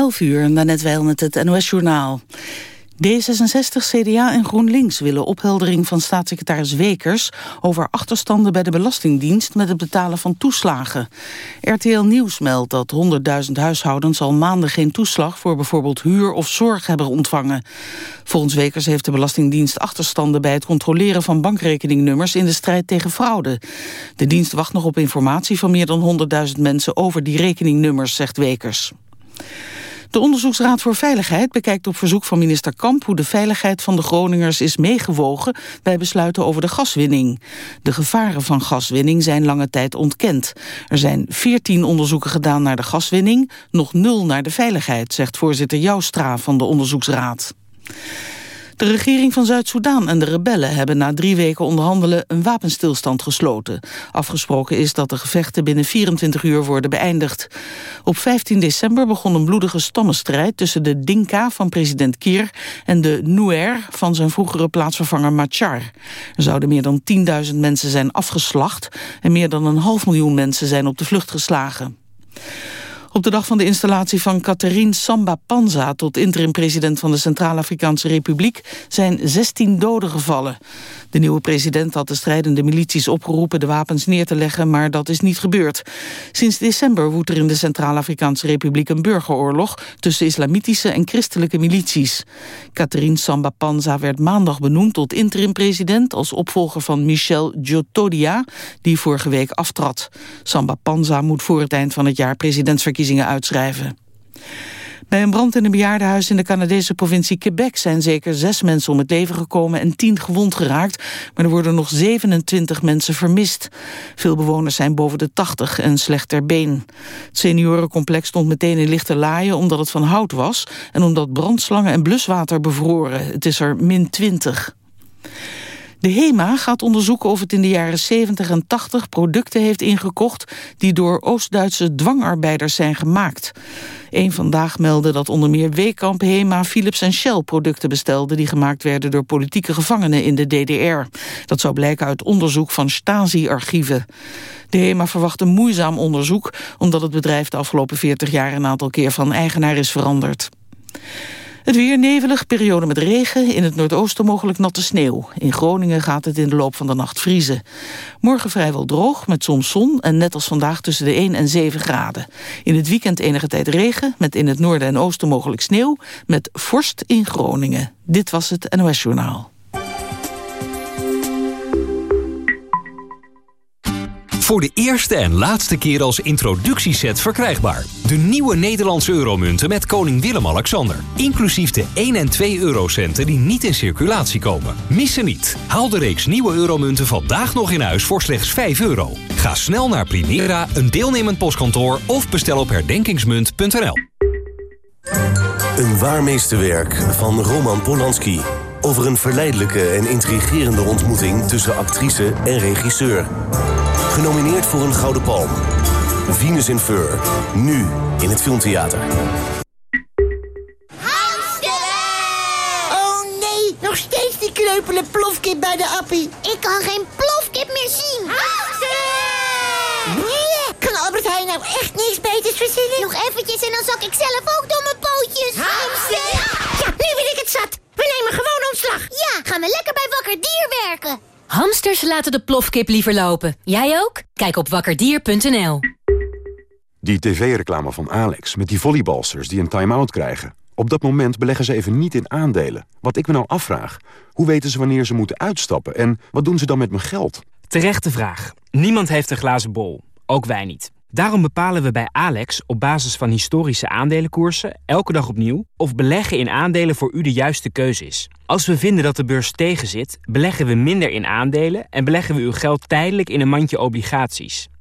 11 uur, net wel met het NOS-journaal. D66, CDA en GroenLinks willen opheldering van staatssecretaris Wekers... over achterstanden bij de Belastingdienst met het betalen van toeslagen. RTL Nieuws meldt dat 100.000 huishoudens al maanden geen toeslag... voor bijvoorbeeld huur of zorg hebben ontvangen. Volgens Wekers heeft de Belastingdienst achterstanden... bij het controleren van bankrekeningnummers in de strijd tegen fraude. De dienst wacht nog op informatie van meer dan 100.000 mensen... over die rekeningnummers, zegt Wekers. De Onderzoeksraad voor Veiligheid bekijkt op verzoek van minister Kamp... hoe de veiligheid van de Groningers is meegewogen bij besluiten over de gaswinning. De gevaren van gaswinning zijn lange tijd ontkend. Er zijn 14 onderzoeken gedaan naar de gaswinning, nog nul naar de veiligheid... zegt voorzitter Joustra van de Onderzoeksraad. De regering van Zuid-Soedan en de rebellen hebben na drie weken onderhandelen een wapenstilstand gesloten. Afgesproken is dat de gevechten binnen 24 uur worden beëindigd. Op 15 december begon een bloedige stammenstrijd tussen de Dinka van president Kier en de Nuer van zijn vroegere plaatsvervanger Machar. Er zouden meer dan 10.000 mensen zijn afgeslacht en meer dan een half miljoen mensen zijn op de vlucht geslagen. Op de dag van de installatie van Catherine Samba Panza... tot interim-president van de Centraal-Afrikaanse Republiek... zijn 16 doden gevallen. De nieuwe president had de strijdende milities opgeroepen... de wapens neer te leggen, maar dat is niet gebeurd. Sinds december woedt er in de Centraal-Afrikaanse Republiek... een burgeroorlog tussen islamitische en christelijke milities. Catherine Samba Panza werd maandag benoemd tot interim-president... als opvolger van Michel Djotodia, die vorige week aftrad. Samba Panza moet voor het eind van het jaar presidentsverkiezingen uitschrijven. Bij een brand in een bejaardenhuis in de Canadese provincie Quebec... zijn zeker zes mensen om het leven gekomen en tien gewond geraakt... maar er worden nog 27 mensen vermist. Veel bewoners zijn boven de 80 en slecht ter been. Het seniorencomplex stond meteen in lichte laaien omdat het van hout was... en omdat brandslangen en bluswater bevroren. Het is er min 20. De HEMA gaat onderzoeken of het in de jaren 70 en 80 producten heeft ingekocht die door Oost-Duitse dwangarbeiders zijn gemaakt. Eén vandaag meldde dat onder meer Weekamp, HEMA, Philips en Shell producten bestelde die gemaakt werden door politieke gevangenen in de DDR. Dat zou blijken uit onderzoek van Stasi-archieven. De HEMA verwacht een moeizaam onderzoek omdat het bedrijf de afgelopen 40 jaar een aantal keer van eigenaar is veranderd. Het weer nevelig, periode met regen. In het noordoosten mogelijk natte sneeuw. In Groningen gaat het in de loop van de nacht vriezen. Morgen vrijwel droog, met soms zon en net als vandaag tussen de 1 en 7 graden. In het weekend enige tijd regen, met in het noorden en oosten mogelijk sneeuw. Met vorst in Groningen. Dit was het NOS Journaal. Voor de eerste en laatste keer als introductieset verkrijgbaar. De nieuwe Nederlandse euromunten met koning Willem-Alexander. Inclusief de 1 en 2 eurocenten die niet in circulatie komen. Missen niet. Haal de reeks nieuwe euromunten vandaag nog in huis voor slechts 5 euro. Ga snel naar Primera, een deelnemend postkantoor... of bestel op herdenkingsmunt.nl. Een waarmeesterwerk van Roman Polanski. Over een verleidelijke en intrigerende ontmoeting tussen actrice en regisseur. Genomineerd voor een Gouden Palm. Venus in Fur. Nu in het Filmtheater. Oh nee, nog steeds die kreupele plofkip bij de appie. Ik kan geen plofkip meer zien. Nee, kan Albert Heijn nou echt niks beters verzinnen? Nog eventjes en dan zak ik zelf ook door Hamsters laten de plofkip liever lopen. Jij ook? Kijk op wakkerdier.nl. Die tv-reclame van Alex met die volleybalsters die een time-out krijgen. Op dat moment beleggen ze even niet in aandelen. Wat ik me nou afvraag, hoe weten ze wanneer ze moeten uitstappen... en wat doen ze dan met mijn geld? Terechte vraag. Niemand heeft een glazen bol. Ook wij niet. Daarom bepalen we bij Alex op basis van historische aandelenkoersen... elke dag opnieuw of beleggen in aandelen voor u de juiste keuze is. Als we vinden dat de beurs tegenzit, beleggen we minder in aandelen... en beleggen we uw geld tijdelijk in een mandje obligaties.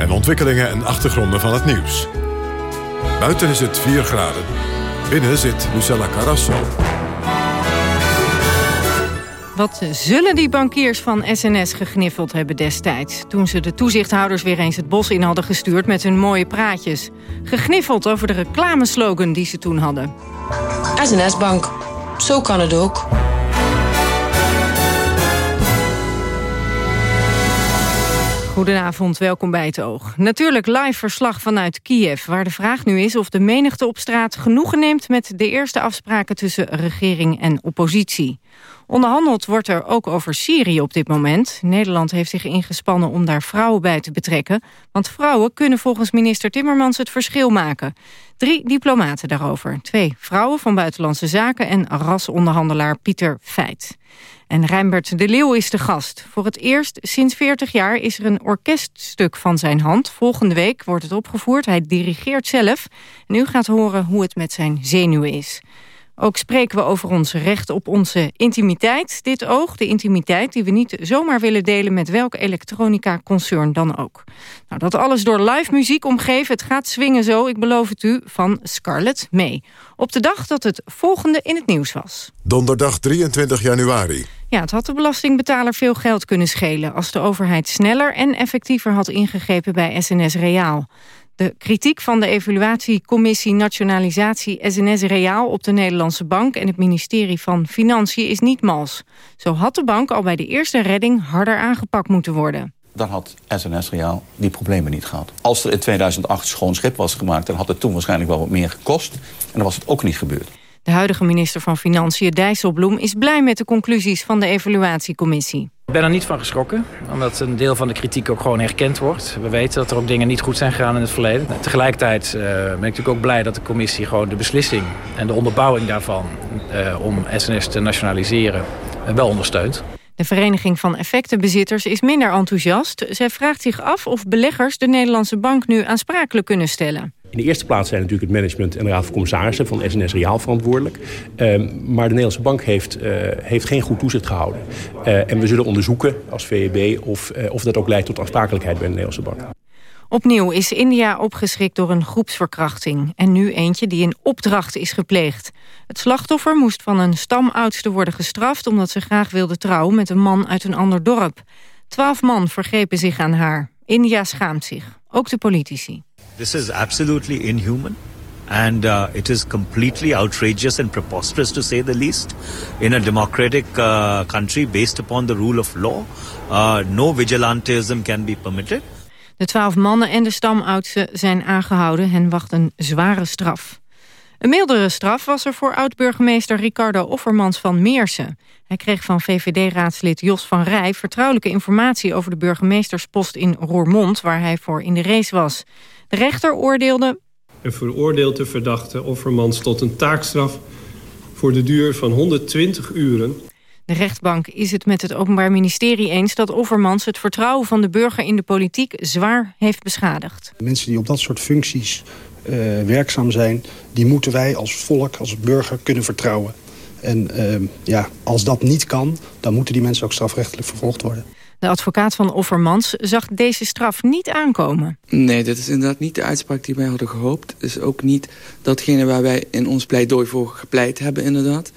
en ontwikkelingen en achtergronden van het nieuws. Buiten is het 4 graden, binnen zit Lucella Carrasso. Wat zullen die bankiers van SNS gegniffeld hebben destijds... toen ze de toezichthouders weer eens het bos in hadden gestuurd met hun mooie praatjes? Gegniffeld over de reclameslogan die ze toen hadden. SNS Bank. Zo kan het ook. Goedenavond, welkom bij het Oog. Natuurlijk live verslag vanuit Kiev, waar de vraag nu is... of de menigte op straat genoegen neemt met de eerste afspraken... tussen regering en oppositie. Onderhandeld wordt er ook over Syrië op dit moment. Nederland heeft zich ingespannen om daar vrouwen bij te betrekken... want vrouwen kunnen volgens minister Timmermans het verschil maken. Drie diplomaten daarover. Twee vrouwen van Buitenlandse Zaken... en rasonderhandelaar Pieter Feit. En Rijnbert de Leeuw is de gast. Voor het eerst sinds 40 jaar is er een orkeststuk van zijn hand. Volgende week wordt het opgevoerd. Hij dirigeert zelf. En u gaat horen hoe het met zijn zenuwen is. Ook spreken we over ons recht op onze intimiteit. Dit oog, de intimiteit die we niet zomaar willen delen... met welk elektronica-concern dan ook. Nou, dat alles door live muziek omgeven. Het gaat swingen zo, ik beloof het u, van Scarlett May. Op de dag dat het volgende in het nieuws was. Donderdag 23 januari. Ja, het had de belastingbetaler veel geld kunnen schelen... als de overheid sneller en effectiever had ingegrepen bij SNS Reaal. De kritiek van de evaluatiecommissie Nationalisatie SNS Reaal op de Nederlandse Bank en het ministerie van Financiën is niet mals. Zo had de bank al bij de eerste redding harder aangepakt moeten worden. Dan had SNS Reaal die problemen niet gehad. Als er in 2008 schoon schip was gemaakt... dan had het toen waarschijnlijk wel wat meer gekost. En dan was het ook niet gebeurd. De huidige minister van Financiën, Dijsselbloem, is blij met de conclusies van de evaluatiecommissie. Ik ben er niet van geschrokken, omdat een deel van de kritiek ook gewoon herkend wordt. We weten dat er ook dingen niet goed zijn gegaan in het verleden. Tegelijkertijd uh, ben ik natuurlijk ook blij dat de commissie gewoon de beslissing en de onderbouwing daarvan uh, om SNS te nationaliseren uh, wel ondersteunt. De Vereniging van Effectenbezitters is minder enthousiast. Zij vraagt zich af of beleggers de Nederlandse bank nu aansprakelijk kunnen stellen. In de eerste plaats zijn natuurlijk het management en de raad van commissarissen van SNS Reaal verantwoordelijk. Uh, maar de Nederlandse bank heeft, uh, heeft geen goed toezicht gehouden. Uh, en we zullen onderzoeken als VEB of, of dat ook leidt tot aansprakelijkheid bij de Nederlandse bank. Opnieuw is India opgeschrikt door een groepsverkrachting. En nu eentje die in opdracht is gepleegd. Het slachtoffer moest van een stamoudste worden gestraft... omdat ze graag wilde trouwen met een man uit een ander dorp. Twaalf man vergrepen zich aan haar. India schaamt zich. Ook de politici. This is absolutely inhuman. And uh, it is completely outrageous and preposterous to say the least. In a democratic uh, country based upon the rule of law, uh, no vigilantism can be permitted. De twaalf mannen en de stamoudsten zijn aangehouden. en wacht een zware straf. Een mildere straf was er voor oud-burgemeester Ricardo Offermans van Meersen. Hij kreeg van VVD-raadslid Jos van Rij vertrouwelijke informatie over de burgemeesterspost in Roermond, waar hij voor in de race was. De rechter oordeelde... En veroordeelt de verdachte Offermans tot een taakstraf voor de duur van 120 uren. De rechtbank is het met het Openbaar Ministerie eens dat Offermans het vertrouwen van de burger in de politiek zwaar heeft beschadigd. Mensen die op dat soort functies uh, werkzaam zijn, die moeten wij als volk, als burger kunnen vertrouwen. En uh, ja, als dat niet kan, dan moeten die mensen ook strafrechtelijk vervolgd worden. De advocaat van Offermans zag deze straf niet aankomen. Nee, dit is inderdaad niet de uitspraak die wij hadden gehoopt. Het is ook niet datgene waar wij in ons pleidooi voor gepleit hebben inderdaad.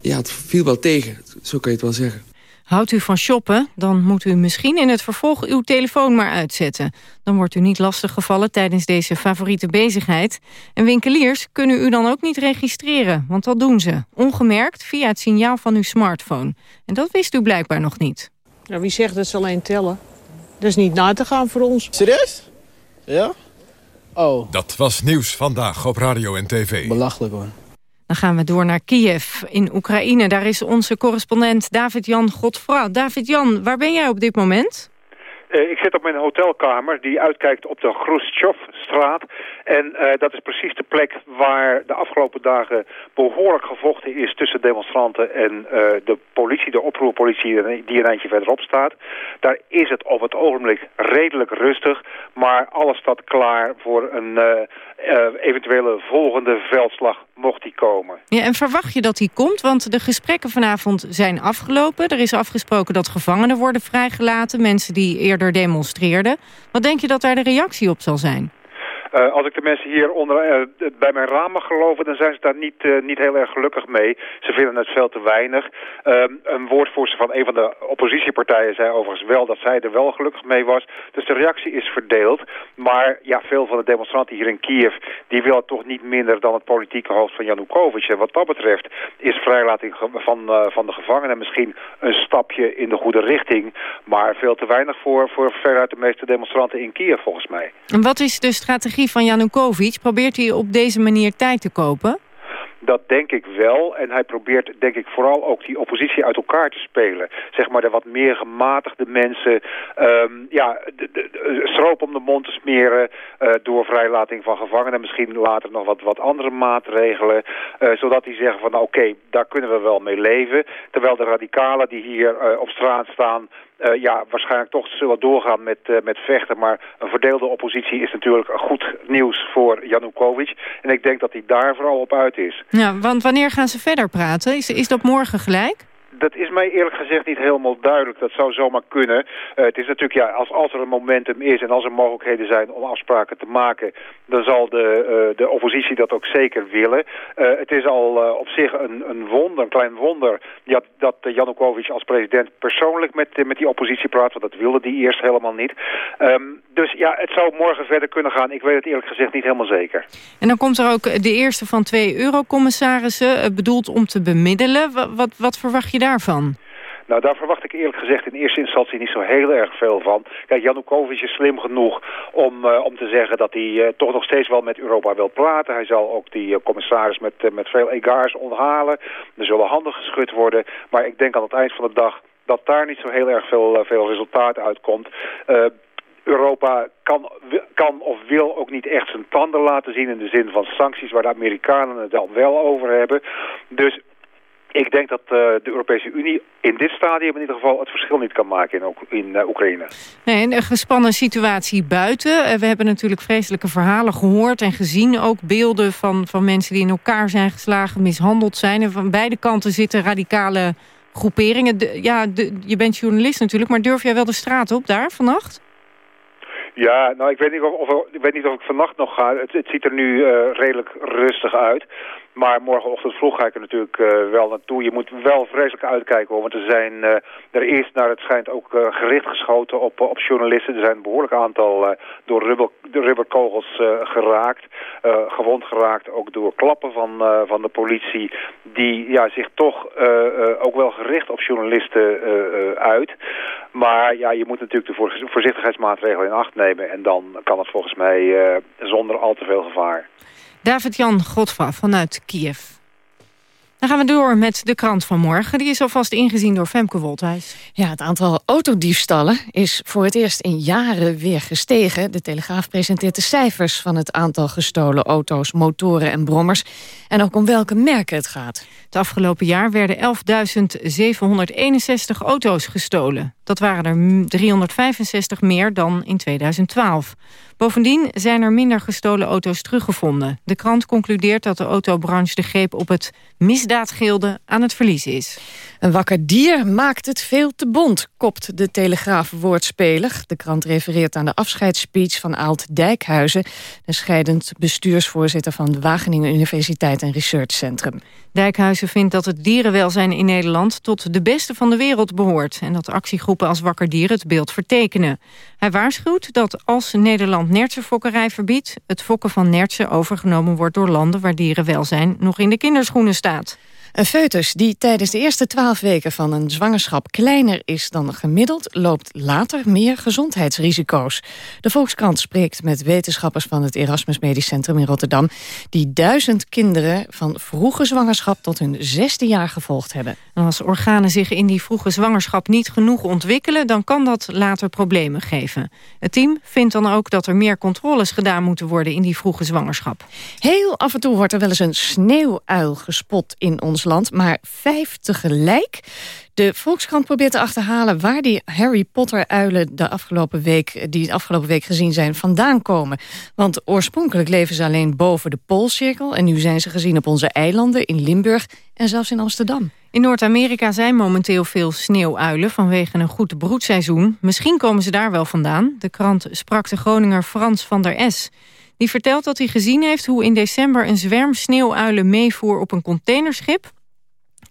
Ja, het viel wel tegen, zo kan je het wel zeggen. Houdt u van shoppen, dan moet u misschien in het vervolg uw telefoon maar uitzetten. Dan wordt u niet lastiggevallen tijdens deze favoriete bezigheid. En winkeliers kunnen u dan ook niet registreren, want dat doen ze. Ongemerkt via het signaal van uw smartphone. En dat wist u blijkbaar nog niet. Nou, wie zegt dat ze alleen tellen? Dat is niet na te gaan voor ons. Serieus? Ja? Oh. Dat was nieuws vandaag op radio en tv. Belachelijk hoor. Dan gaan we door naar Kiev in Oekraïne. Daar is onze correspondent David-Jan Godfra. David-Jan, waar ben jij op dit moment? Uh, ik zit op mijn hotelkamer die uitkijkt op de Khrushchevstraat. En uh, dat is precies de plek waar de afgelopen dagen behoorlijk gevochten is tussen demonstranten en uh, de politie, de oproerpolitie die een eindje verderop staat. Daar is het op het ogenblik redelijk rustig, maar alles staat klaar voor een eventuele volgende veldslag mocht die komen. Ja, en verwacht je dat die komt? Want de gesprekken vanavond zijn afgelopen. Er is afgesproken dat gevangenen worden vrijgelaten. Mensen die eerder demonstreerden. Wat denk je dat daar de reactie op zal zijn? Uh, als ik de mensen hier onder, uh, bij mijn mag geloven, dan zijn ze daar niet, uh, niet heel erg gelukkig mee. Ze vinden het veel te weinig. Ehm, een woordvoerster van een van de oppositiepartijen zei overigens wel dat zij er wel gelukkig mee was. Dus de reactie is verdeeld. Maar ja, veel van de demonstranten hier in Kiev, die willen toch niet minder dan het politieke hoofd van Janukovic. En wat dat betreft is vrijlating van, van de gevangenen misschien een stapje in de goede richting. Maar veel te weinig voor, voor veruit de meeste demonstranten in Kiev volgens mij. En wat is de strategie van Janukovic? Probeert hij op deze manier tijd te kopen? Dat denk ik wel. En hij probeert, denk ik, vooral ook die oppositie uit elkaar te spelen. Zeg maar de wat meer gematigde mensen. Um, ja, de, stroop om de mond te smeren uh, door vrijlating van gevangenen. Misschien later nog wat, wat andere maatregelen. Uh, zodat die zeggen van, nou, oké, daar kunnen we wel mee leven. Terwijl de radicalen die hier uh, op straat staan... Uh, ja, waarschijnlijk toch zullen doorgaan met, uh, met vechten. Maar een verdeelde oppositie is natuurlijk goed nieuws voor Janukovic. En ik denk dat hij daar vooral op uit is. Ja, want wanneer gaan ze verder praten? Is, is dat morgen gelijk? Dat is mij eerlijk gezegd niet helemaal duidelijk. Dat zou zomaar kunnen. Uh, het is natuurlijk, ja, als, er een momentum is en als er mogelijkheden zijn om afspraken te maken, dan zal de, uh, de oppositie dat ook zeker willen. Uh, het is al op zich een, een wonder, een klein wonder, ja, dat Janukovic als president persoonlijk met, met die oppositie praat, want dat wilde die eerst helemaal niet. Um, dus ja, het zou morgen verder kunnen gaan. Ik weet het eerlijk gezegd niet helemaal zeker. En dan komt er ook de eerste van twee eurocommissarissen, bedoeld om te bemiddelen. Wat, wat, wat verwacht je daar? daarvan? Nou, daar verwacht ik eerlijk gezegd in eerste instantie niet zo heel erg veel van. Kijk, Janukovic is slim genoeg om, uh, om te zeggen dat hij uh, toch nog steeds wel met Europa wil praten. Hij zal ook die uh, commissaris met, met veel egaars onthalen. Er zullen handen geschud worden. Maar ik denk aan het eind van de dag dat daar niet zo heel erg veel, veel resultaat uitkomt. Europa kan, kan of wil ook niet echt zijn tanden laten zien in de zin van sancties waar de Amerikanen het dan wel over hebben. Dus ik denk dat uh, de Europese Unie in dit stadium in ieder geval het verschil niet kan maken in, in uh, Oekraïne. Nee, een gespannen situatie buiten. Uh, we hebben natuurlijk vreselijke verhalen gehoord en gezien. Ook beelden van, van mensen die in elkaar zijn geslagen, mishandeld zijn. En van beide kanten zitten radicale groeperingen. De, ja, de, je bent journalist natuurlijk, maar durf jij wel de straat op daar vannacht? Ja, nou ik weet niet of, of, ik, weet niet of ik vannacht nog ga. Het, het ziet er nu redelijk rustig uit. Maar morgenochtend vroeg ga ik er natuurlijk uh, wel naartoe. Je moet wel vreselijk uitkijken hoor. Want er, zijn, uh, er is naar het schijnt ook uh, gericht geschoten op, op journalisten. Er zijn een behoorlijk aantal door rubber, de rubberkogels geraakt. gewond geraakt ook door klappen van, van de politie. Die ja, zich toch ook wel gericht op journalisten uit. Maar ja, je moet natuurlijk de voorzichtigheidsmaatregelen in acht nemen. En dan kan het volgens mij zonder al te veel gevaar. David-Jan Godfra vanuit Kiev. Dan gaan we door met de krant van morgen. Die is alvast ingezien door Femke Wolthuis. Ja, het aantal autodiefstallen is voor het eerst in jaren weer gestegen. De Telegraaf presenteert de cijfers van het aantal gestolen auto's, motoren en brommers. En ook om welke merken het gaat. Het afgelopen jaar werden 11.761 auto's gestolen. Dat waren er 365 meer dan in 2012. Bovendien zijn er minder gestolen auto's teruggevonden. De krant concludeert dat de autobranche de greep op het misdaadgilde aan het verliezen is. Een wakker dier maakt het veel te bond, kopt de Telegraaf woordspeler. De krant refereert aan de afscheidsspeech van Aalt Dijkhuizen... de scheidend bestuursvoorzitter van de Wageningen Universiteit en Research Centrum. Dijkhuizen vindt dat het dierenwelzijn in Nederland tot de beste van de wereld behoort... en dat actiegroepen als Wakker Dier het beeld vertekenen. Hij waarschuwt dat als Nederland nertsenfokkerij verbiedt... het fokken van nertsen overgenomen wordt door landen waar dierenwelzijn nog in de kinderschoenen staat. Een foetus die tijdens de eerste twaalf weken van een zwangerschap kleiner is dan gemiddeld, loopt later meer gezondheidsrisico's. De Volkskrant spreekt met wetenschappers van het Erasmus Medisch Centrum in Rotterdam, die duizend kinderen van vroege zwangerschap tot hun zesde jaar gevolgd hebben. En als organen zich in die vroege zwangerschap niet genoeg ontwikkelen, dan kan dat later problemen geven. Het team vindt dan ook dat er meer controles gedaan moeten worden in die vroege zwangerschap. Heel af en toe wordt er wel eens een sneeuwuil gespot in ons maar vijf tegelijk. De Volkskrant probeert te achterhalen waar die Harry Potter-uilen de afgelopen week, die de afgelopen week gezien zijn, vandaan komen. Want oorspronkelijk leven ze alleen boven de Poolcirkel en nu zijn ze gezien op onze eilanden in Limburg en zelfs in Amsterdam. In Noord-Amerika zijn momenteel veel sneeuwuilen vanwege een goed broedseizoen. Misschien komen ze daar wel vandaan. De krant sprak de Groninger Frans van der S. Die vertelt dat hij gezien heeft hoe in december een zwerm sneeuwuilen meevoer op een containerschip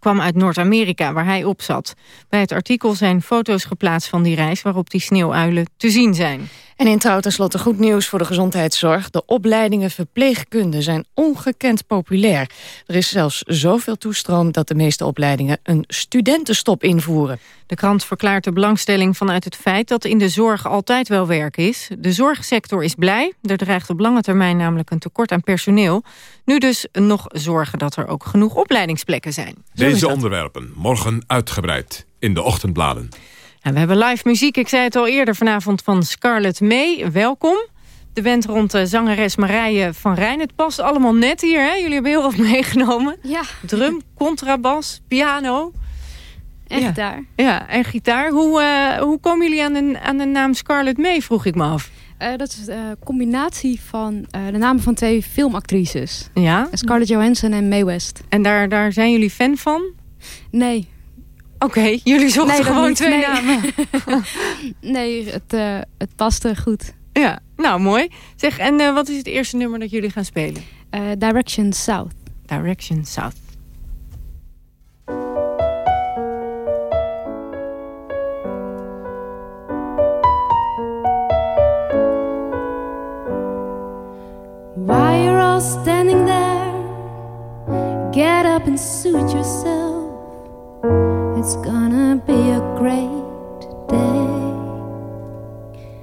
kwam uit Noord-Amerika, waar hij op zat. Bij het artikel zijn foto's geplaatst van die reis... waarop die sneeuwuilen te zien zijn. En in trouw tenslotte goed nieuws voor de gezondheidszorg. De opleidingen verpleegkunde zijn ongekend populair. Er is zelfs zoveel toestroom dat de meeste opleidingen een studentenstop invoeren. De krant verklaart de belangstelling vanuit het feit dat in de zorg altijd wel werk is. De zorgsector is blij. Er dreigt op lange termijn namelijk een tekort aan personeel. Nu dus nog zorgen dat er ook genoeg opleidingsplekken zijn. Deze onderwerpen morgen uitgebreid in de ochtendbladen. En we hebben live muziek, ik zei het al eerder vanavond, van Scarlett May. Welkom. De band rond de zangeres Marije van Rijn. Het past allemaal net hier, hè? Jullie hebben heel wat meegenomen. Ja. Drum, contrabas, piano. En ja. gitaar. Ja, en gitaar. Hoe, uh, hoe komen jullie aan de, aan de naam Scarlett May, vroeg ik me af. Uh, dat is een combinatie van uh, de namen van twee filmactrices. Ja? Scarlett Johansson en Mae West. En daar, daar zijn jullie fan van? Nee. Oké, okay, jullie zochten nee, gewoon niet, twee nee. namen. nee, het, uh, het paste goed. Ja, nou mooi. Zeg, en uh, wat is het eerste nummer dat jullie gaan spelen? Uh, Direction South. Direction South. While you're all standing there, get up and suit yourself. It's gonna be a great day.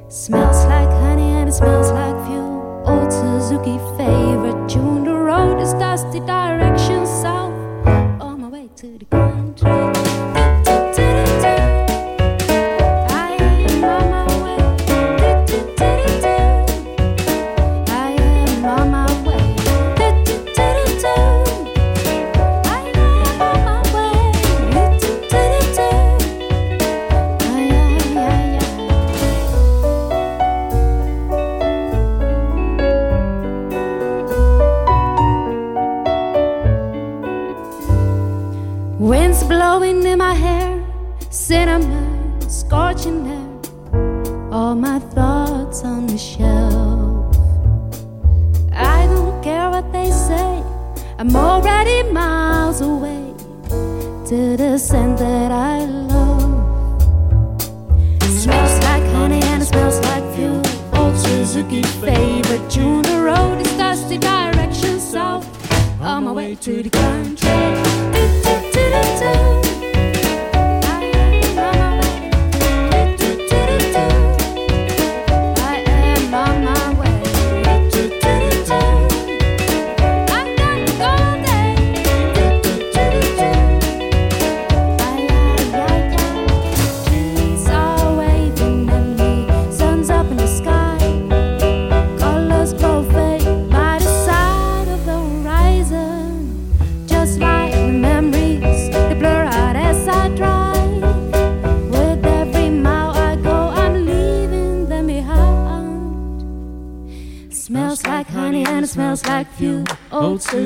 Smells like honey and it smells like fuel. Old Suzuki favorite tune. The road is dusty, direction south. On my way to the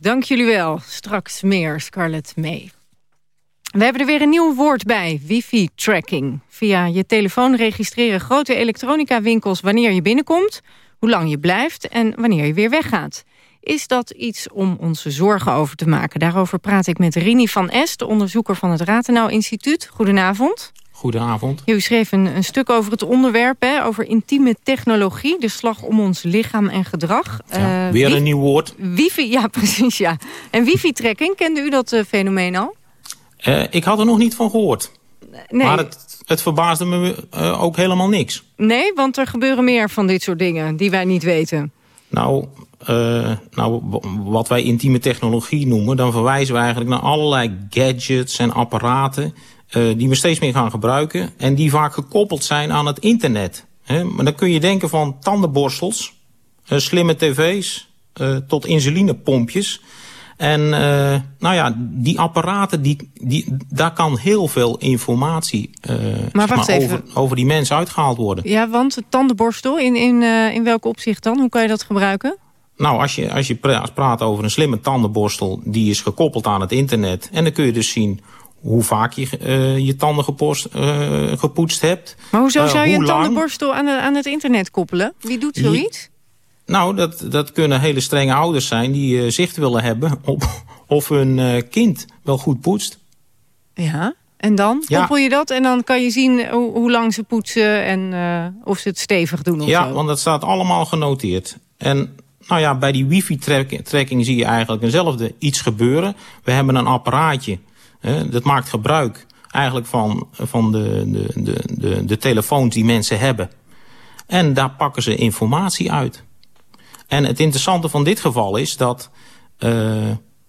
Dank jullie wel. Straks meer Scarlett May. We hebben er weer een nieuw woord bij, wifi-tracking. Via je telefoon registreren grote elektronica-winkels wanneer je binnenkomt... hoe lang je blijft en wanneer je weer weggaat. Is dat iets om onze zorgen over te maken? Daarover praat ik met Rini van Est, onderzoeker van het Ratenau Instituut. Goedenavond. Goedenavond. U schreef een, een stuk over het onderwerp, hè, over intieme technologie. De slag om ons lichaam en gedrag. Ja, Uh, weer een nieuw woord. Wifi, ja precies, ja. En wifi-trekking, kende u dat eh, fenomeen al? Eh, ik had er nog niet van gehoord. Nee. Maar het, het verbaasde me eh, ook helemaal niks. Nee, want er gebeuren meer van dit soort dingen die wij niet weten. Nou, eh, nou, wat wij intieme technologie noemen... dan verwijzen we eigenlijk naar allerlei gadgets en apparaten... eh, die we steeds meer gaan gebruiken... en die vaak gekoppeld zijn aan het internet. Maar dan kun je denken van tandenborstels, eh, slimme tv's... eh, tot insulinepompjes... En nou ja, die apparaten, die, die, daar kan heel veel informatie wacht over, even. over die mensen uitgehaald worden. Ja, want tandenborstel, in, in, in welk opzicht dan? Hoe kan je dat gebruiken? Nou, als je, als je pra- praat over een slimme tandenborstel, die is gekoppeld aan het internet. En dan kun je dus zien hoe vaak je eh, je tanden gepost, eh, gepoetst hebt. Maar hoezo Eh, zou je hoe een lang. tandenborstel aan, de- aan het internet koppelen? Wie doet zoiets? Nou, dat, dat kunnen hele strenge ouders zijn die zicht willen hebben op of hun kind wel goed poetst. Ja, en dan Ja. koppel je dat en dan kan je zien hoe, hoe lang ze poetsen en of ze het stevig doen of Ja, zo. want dat staat allemaal genoteerd. En nou ja, bij die wifi-tracking zie je eigenlijk eenzelfde iets gebeuren. We hebben een apparaatje, dat maakt gebruik eigenlijk van, van de, de, de, de, de telefoons die mensen hebben. En daar pakken ze informatie uit. En het interessante van dit geval is dat eh,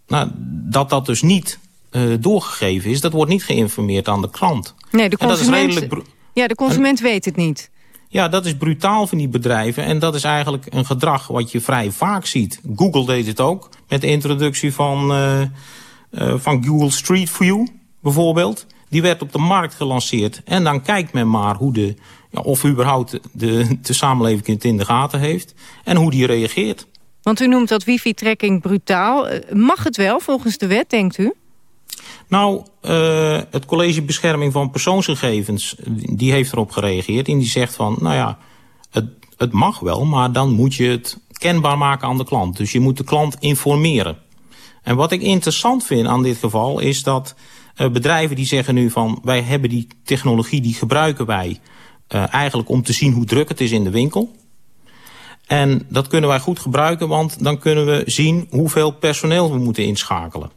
nou, dat, dat dus niet eh, doorgegeven is. Dat wordt niet geïnformeerd aan de klant. Nee, de consument, redelijk ja, de consument weet het niet. ja, dat is brutaal van die bedrijven. En dat is eigenlijk een gedrag wat je vrij vaak ziet. Google deed het ook met de introductie van, eh, van Google Street View bijvoorbeeld. Die werd op de markt gelanceerd. En dan kijkt men maar hoe de, ja, of überhaupt de, de samenleving het in de gaten heeft. En hoe die reageert. Want u noemt dat wifi-tracking brutaal. Eh, Mag het wel volgens de wet, denkt u? Nou, eh, het College Bescherming van Persoonsgegevens, die heeft erop gereageerd. En die zegt van, nou ja, het, het mag wel, maar dan moet je het kenbaar maken aan de klant. Dus je moet de klant informeren. En wat ik interessant vind aan dit geval is dat eh, bedrijven die zeggen nu van... wij hebben die technologie, die gebruiken wij eh, eigenlijk om te zien hoe druk het is in de winkel. En dat kunnen wij goed gebruiken, want dan kunnen we zien hoeveel personeel we moeten inschakelen.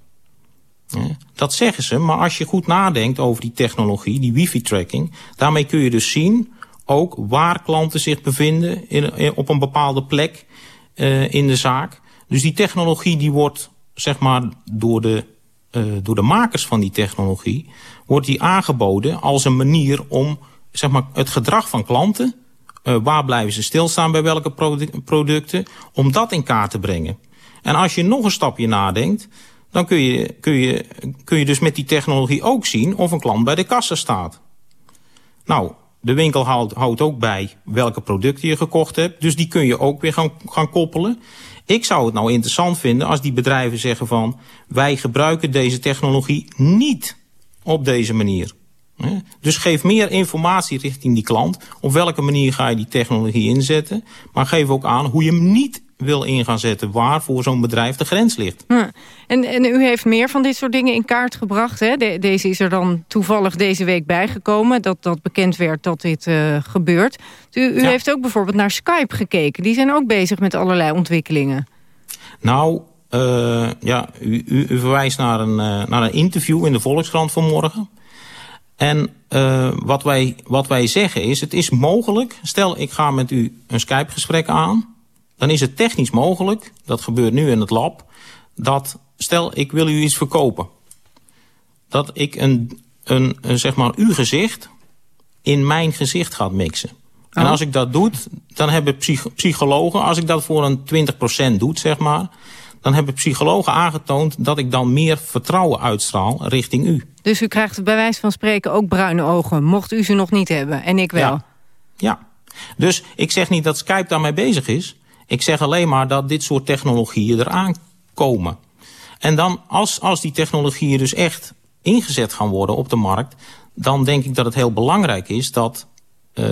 Dat zeggen ze, maar als je goed nadenkt over die technologie, die wifi-tracking... daarmee kun je dus zien ook waar klanten zich bevinden in, in- op een bepaalde plek eh, in de zaak. Dus die technologie die wordt zeg maar door de, eh, door de makers van die technologie... wordt die aangeboden als een manier om zeg maar, het gedrag van klanten... eh, waar blijven ze stilstaan bij welke produ- producten... om dat in kaart te brengen. En als je nog een stapje nadenkt... dan kun je, kun, je, kun je dus met die technologie ook zien... of een klant bij de kassa staat. Nou, de winkel houdt, houdt ook bij welke producten je gekocht hebt. Dus die kun je ook weer gaan, gaan koppelen. Ik zou het nou interessant vinden als die bedrijven zeggen van... wij gebruiken deze technologie niet op deze manier. Dus geef meer informatie richting die klant. Op welke manier ga je die technologie inzetten. Maar geef ook aan hoe je hem niet wil in gaan zetten. Waar voor zo'n bedrijf de grens ligt. Hm. En, en u heeft meer van dit soort dingen in kaart gebracht. Hè? De- deze is er dan toevallig deze week bijgekomen. Dat, dat bekend werd dat dit eh, gebeurt. U, u Ja. heeft ook bijvoorbeeld naar Skype gekeken. Die zijn ook bezig met allerlei ontwikkelingen. Nou, eh, ja, u, u, u verwijst naar een, eh, naar een interview in de Volkskrant vanmorgen. En wat, wij, wat wij zeggen is, het is mogelijk... stel, ik ga met u een Skype-gesprek aan... dan is het technisch mogelijk, dat gebeurt nu in het lab... dat, stel, ik wil u iets verkopen... dat ik een, een, een zeg maar, uw gezicht in mijn gezicht gaat mixen. En als ik dat doe, dan hebben psych- psychologen... als ik dat voor een 20% doe, zeg maar... dan hebben psychologen aangetoond dat ik dan meer vertrouwen uitstraal richting u. Dus u krijgt bij wijze van spreken ook bruine ogen. Mocht u ze nog niet hebben. En ik wel. Ja. Ja. Dus ik zeg niet dat Skype daarmee bezig is. Ik zeg alleen maar dat dit soort technologieën eraan komen. En dan, als, als die technologieën dus echt ingezet gaan worden op de markt... dan denk ik dat het heel belangrijk is dat... Uh,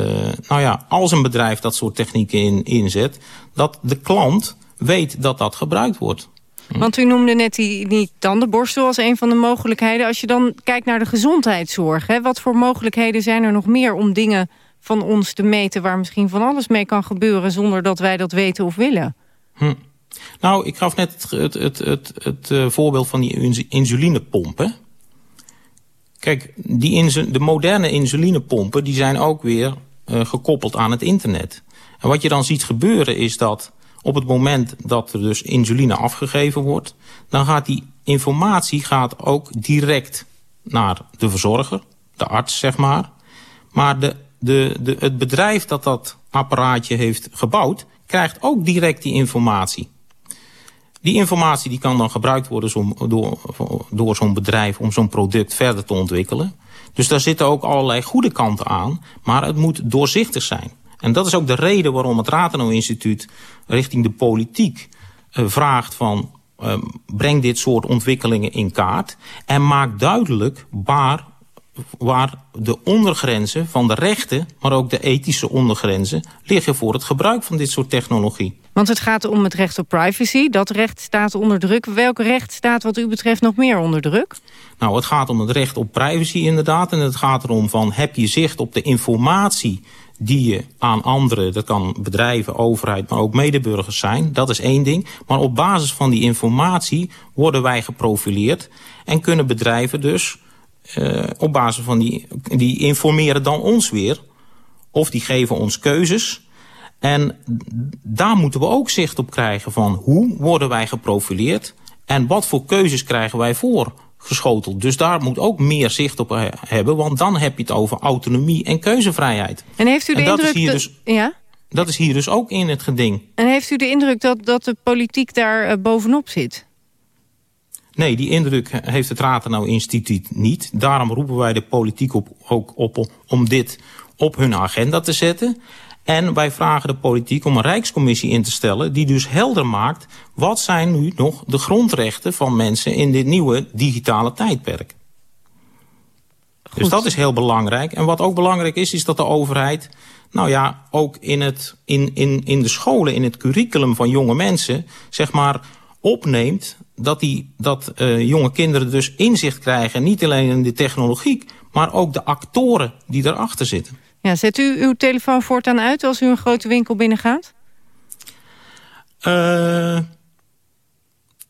nou ja, als een bedrijf dat soort technieken in, inzet... dat de klant weet dat dat gebruikt wordt. Want u noemde net die, die tandenborstel als een van de mogelijkheden. Als je dan kijkt naar de gezondheidszorg... Hè, wat voor mogelijkheden zijn er nog meer om dingen van ons te meten... waar misschien van alles mee kan gebeuren zonder dat wij dat weten of willen? Hm. Nou, ik gaf net het, het, het, het, uh, voorbeeld van die insulinepompen. Kijk, die de moderne insulinepompen die zijn ook weer uh, gekoppeld aan het internet. En wat je dan ziet gebeuren is dat op het moment dat er dus insuline afgegeven wordt... dan gaat die informatie gaat ook direct naar de verzorger, de arts zeg maar. Maar de, de, de, het bedrijf dat dat apparaatje heeft gebouwd... krijgt ook direct die informatie. Die informatie die kan dan gebruikt worden door, door zo'n bedrijf... om zo'n product verder te ontwikkelen. Dus daar zitten ook allerlei goede kanten aan. Maar het moet doorzichtig zijn. En dat is ook de reden waarom het Rathenau Instituut richting de politiek uh, vraagt van... Uh, breng dit soort ontwikkelingen in kaart en maak duidelijk waar, waar de ondergrenzen van de rechten... maar ook de ethische ondergrenzen liggen voor het gebruik van dit soort technologie. Want het gaat om het recht op privacy. Dat recht staat onder druk. Welk recht staat wat u betreft nog meer onder druk? Nou, het gaat om het recht op privacy inderdaad. En het gaat erom van heb je zicht op de informatie die je aan anderen, dat kan bedrijven, overheid, maar ook medeburgers zijn. Dat is één ding. Maar op basis van die informatie worden wij geprofileerd en kunnen bedrijven dus uh, op basis van die, die informeren dan ons weer. Of die geven ons keuzes. En daar moeten we ook zicht op krijgen van hoe worden wij geprofileerd en wat voor keuzes krijgen wij voor geschoteld. Dus daar moet ook meer zicht op hebben, want dan heb je het over autonomie en keuzevrijheid. En heeft u de en dat indruk... Is hier dus, ja? Dat is hier dus ook in het geding. En heeft u de indruk dat, dat de politiek daar uh, bovenop zit? Nee, die indruk heeft het Rathenau Instituut niet. Daarom roepen wij de politiek op, ook op om dit op hun agenda te zetten. En wij vragen de politiek om een rijkscommissie in te stellen... die dus helder maakt wat zijn nu nog de grondrechten van mensen... in dit nieuwe digitale tijdperk. Goed. Dus dat is heel belangrijk. En wat ook belangrijk is, is dat de overheid... nou ja, ook in, het, in, in, in de scholen, in het curriculum van jonge mensen... zeg maar opneemt dat, die, dat uh, jonge kinderen dus inzicht krijgen... niet alleen in de technologie, maar ook de actoren die erachter zitten. Ja, zet u uw telefoon voortaan uit als u een grote winkel binnengaat? Uh,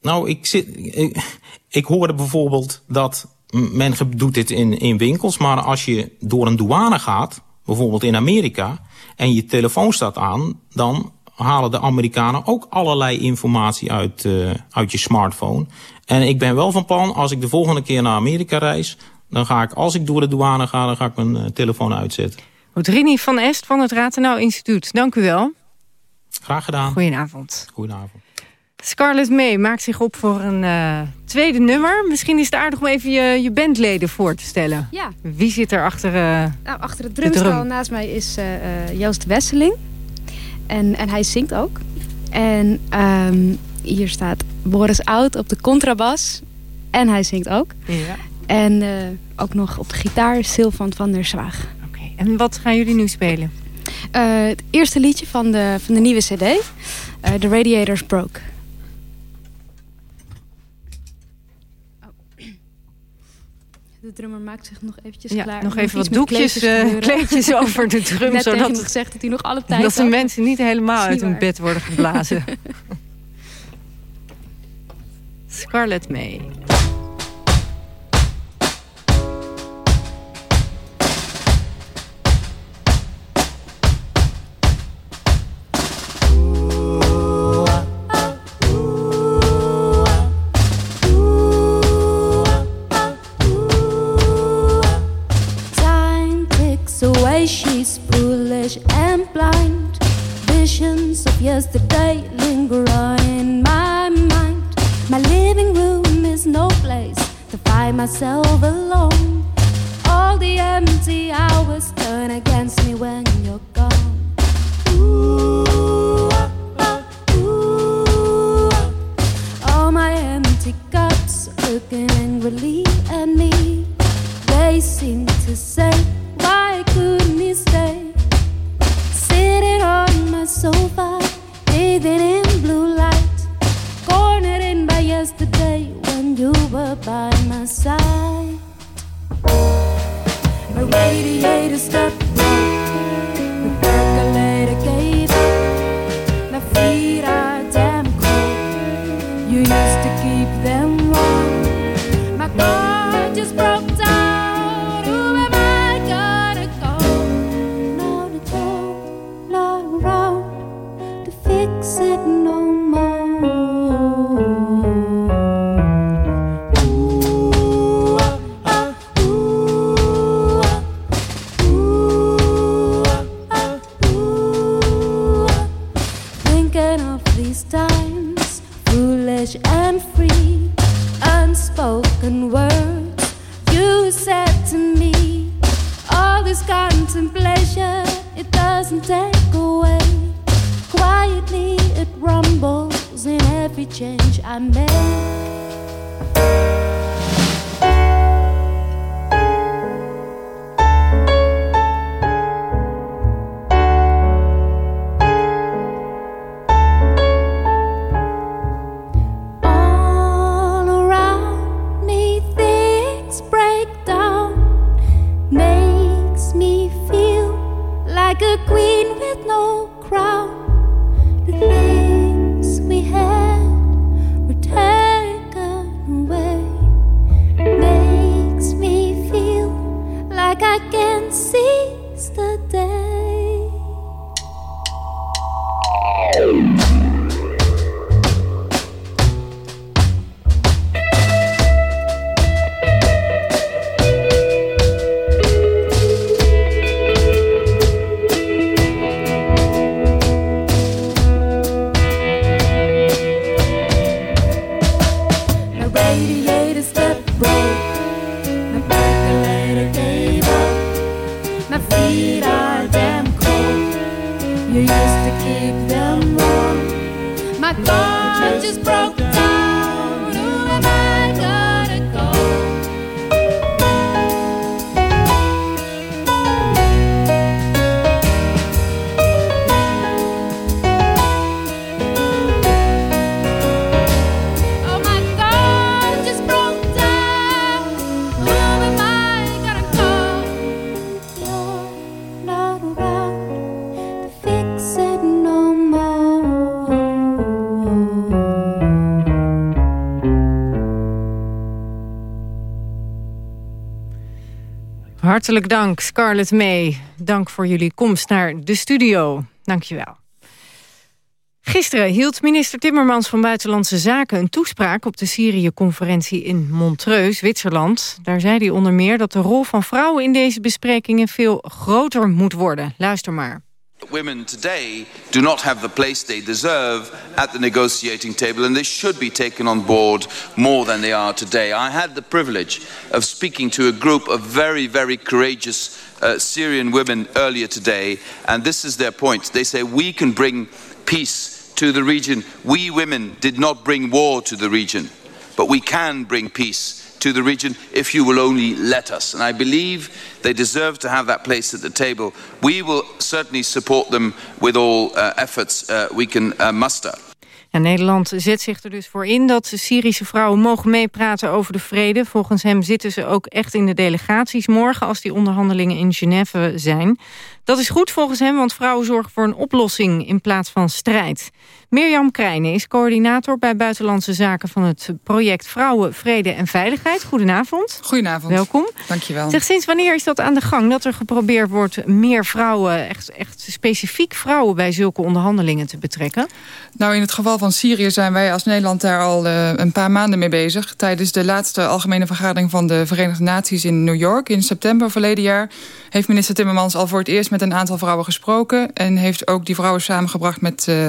nou, ik, zit, ik, ik hoorde bijvoorbeeld dat men doet dit in, in winkels... maar als je door een douane gaat, bijvoorbeeld in Amerika... en je telefoon staat aan, dan halen de Amerikanen ook allerlei informatie uit, uh, uit je smartphone. En ik ben wel van plan, als ik de volgende keer naar Amerika reis... dan ga ik, als ik door de douane ga, dan ga ik mijn uh, telefoon uitzetten. Rini van Est van het Ratenau Instituut, dank u wel. Graag gedaan. Goedenavond. Goedenavond. Scarlett May maakt zich op voor een uh, tweede nummer. Misschien is het aardig om even je, je bandleden voor te stellen. Ja. Wie zit er achter uh, nou, Achter het drumstel drum? naast mij is uh, Joost Wesseling. En, en hij zingt ook. En um, hier staat Boris Oud op de contrabas. En hij zingt ook. Ja. En ook nog op de gitaar Sylvan van der Zwaag. En wat gaan jullie nu spelen? Uh, het eerste liedje van de, van de nieuwe cd. Uh, The Radiators Broke. De drummer maakt zich nog eventjes ja, klaar. Nog even wat doekjes, uh, kleedjes over de drum. Net zodat tegen gezegd dat hij nog alle tijd Dat de mensen niet helemaal uit hun bed worden geblazen. Scarlett May. Myself alone. Hartelijk dank, Scarlett May. Dank voor jullie komst naar de studio. Dank je wel. Gisteren hield minister Timmermans van Buitenlandse Zaken een toespraak op de Syrië-conferentie in Montreux, Zwitserland. Daar zei hij onder meer dat de rol van vrouwen in deze besprekingen veel groter moet worden. Luister maar. Women today do not have the place they deserve at the negotiating table, and they should be taken on board more than they are today. I had the privilege of speaking to a group of very, very courageous uh, Syrian women earlier today, and this is their point. They say, We can bring peace to the region. We women did not bring war to the region, but we can bring peace to the region if you will only let us. And I believe they deserve to have that place at the table. We will certainly support them with all uh, efforts uh, we can uh, muster. Ja, Nederland zet zich er dus voor in dat Syrische vrouwen mogen meepraten over de vrede. Volgens hem zitten ze ook echt in de delegaties morgen als die onderhandelingen in Genève zijn. Dat is goed volgens hem, want vrouwen zorgen voor een oplossing in plaats van strijd. Mirjam Krijnen is coördinator bij Buitenlandse Zaken van het project Vrouwen, Vrede en Veiligheid. Goedenavond. Goedenavond. Welkom. Dankjewel. Zeg, sinds wanneer is dat aan de gang dat er geprobeerd wordt meer vrouwen, echt, echt specifiek vrouwen bij zulke onderhandelingen te betrekken? Nou, in het geval van Syrië zijn wij als Nederland daar al uh, een paar maanden mee bezig. Tijdens de laatste algemene vergadering van de Verenigde Naties in New York in september verleden jaar heeft minister Timmermans al voor het eerst met een aantal vrouwen gesproken en heeft ook die vrouwen samengebracht met uh,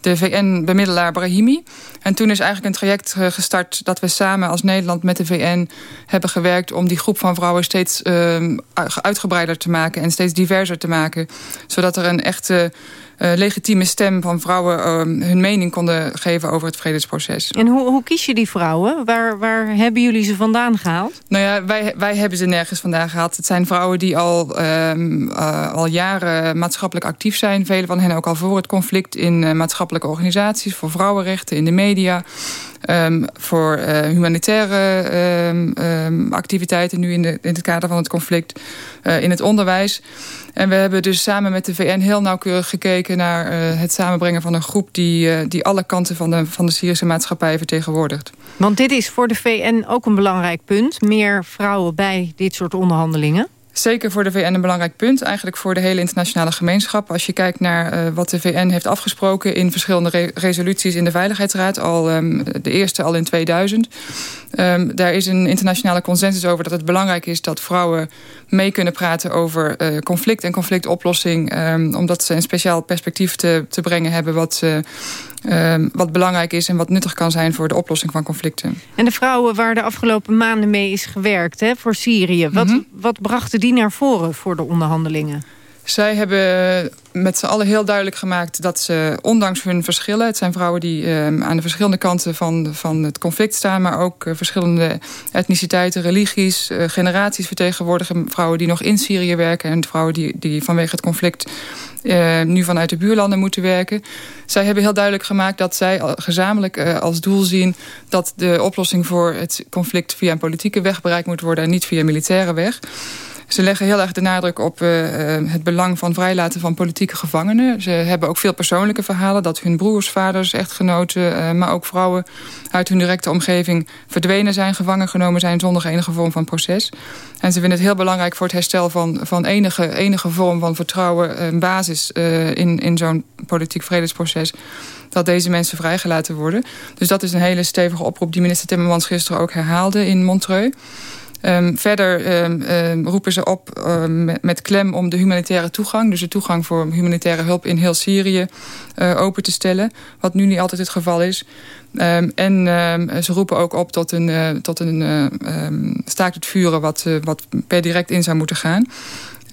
de VN-bemiddelaar Brahimi. En toen is eigenlijk een traject gestart dat we samen als Nederland met de VN hebben gewerkt om die groep van vrouwen steeds uh, uitgebreider te maken en steeds diverser te maken. Zodat er een echte legitieme stem van vrouwen uh, hun mening konden geven over het vredesproces. En hoe, hoe kies je die vrouwen? Waar, waar hebben jullie ze vandaan gehaald? Nou ja, wij, wij hebben ze nergens vandaan gehaald. Het zijn vrouwen die al, um, uh, al jaren maatschappelijk actief zijn. Vele van hen ook al voor het conflict in maatschappelijke organisaties, voor vrouwenrechten, in de media. Um, voor uh, humanitaire um, um, activiteiten nu in, de, in het kader van het conflict in het onderwijs. En we hebben dus samen met de VN heel nauwkeurig gekeken naar uh, het samenbrengen van een groep die, die alle kanten van de, van de Syrische maatschappij vertegenwoordigt. Want dit is voor de VN ook een belangrijk punt. Meer vrouwen bij dit soort onderhandelingen zeker voor de VN een belangrijk punt. Eigenlijk voor de hele internationale gemeenschap. Als je kijkt naar uh, wat de VN heeft afgesproken... in verschillende re resoluties in de Veiligheidsraad. Al, um, de eerste al in 2000. Um, daar is een internationale consensus over dat het belangrijk is... dat vrouwen mee kunnen praten over uh, conflict en conflictoplossing. Um, omdat ze een speciaal perspectief te, te brengen hebben... wat Um, wat belangrijk is en wat nuttig kan zijn voor de oplossing van conflicten. En de vrouwen waar de afgelopen maanden mee is gewerkt hè, voor Syrië... Wat, mm -hmm. wat brachten die naar voren voor de onderhandelingen? Zij hebben met z'n allen heel duidelijk gemaakt dat ze, ondanks hun verschillen... het zijn vrouwen die uh, aan de verschillende kanten van, van het conflict staan... maar ook uh, verschillende etniciteiten, religies, uh, generaties vertegenwoordigen. Vrouwen die nog in Syrië werken en vrouwen die, die vanwege het conflict... Nu vanuit de buurlanden moeten werken. Zij hebben heel duidelijk gemaakt dat zij gezamenlijk als doel zien... dat de oplossing voor het conflict via een politieke weg bereikt moet worden... en niet via een militaire weg. Ze leggen heel erg de nadruk op uh, het belang van vrijlaten van politieke gevangenen. Ze hebben ook veel persoonlijke verhalen... dat hun broers, vaders, echtgenoten, uh, maar ook vrouwen... uit hun directe omgeving verdwenen zijn, gevangen genomen zijn... zonder enige vorm van proces. En ze vinden het heel belangrijk voor het herstel van, van enige, enige vorm van vertrouwen... een basis in, in zo'n politiek vredesproces dat deze mensen vrijgelaten worden. Dus dat is een hele stevige oproep die minister Timmermans gisteren ook herhaalde in Montreux. Um, verder um, um, roepen ze op met, met, klem om de humanitaire toegang... dus de toegang voor humanitaire hulp in heel Syrië uh, open te stellen. Wat nu niet altijd het geval is. en ze roepen ook op tot een, uh, tot een uh, staakt het vuren... Wat, wat per direct in zou moeten gaan.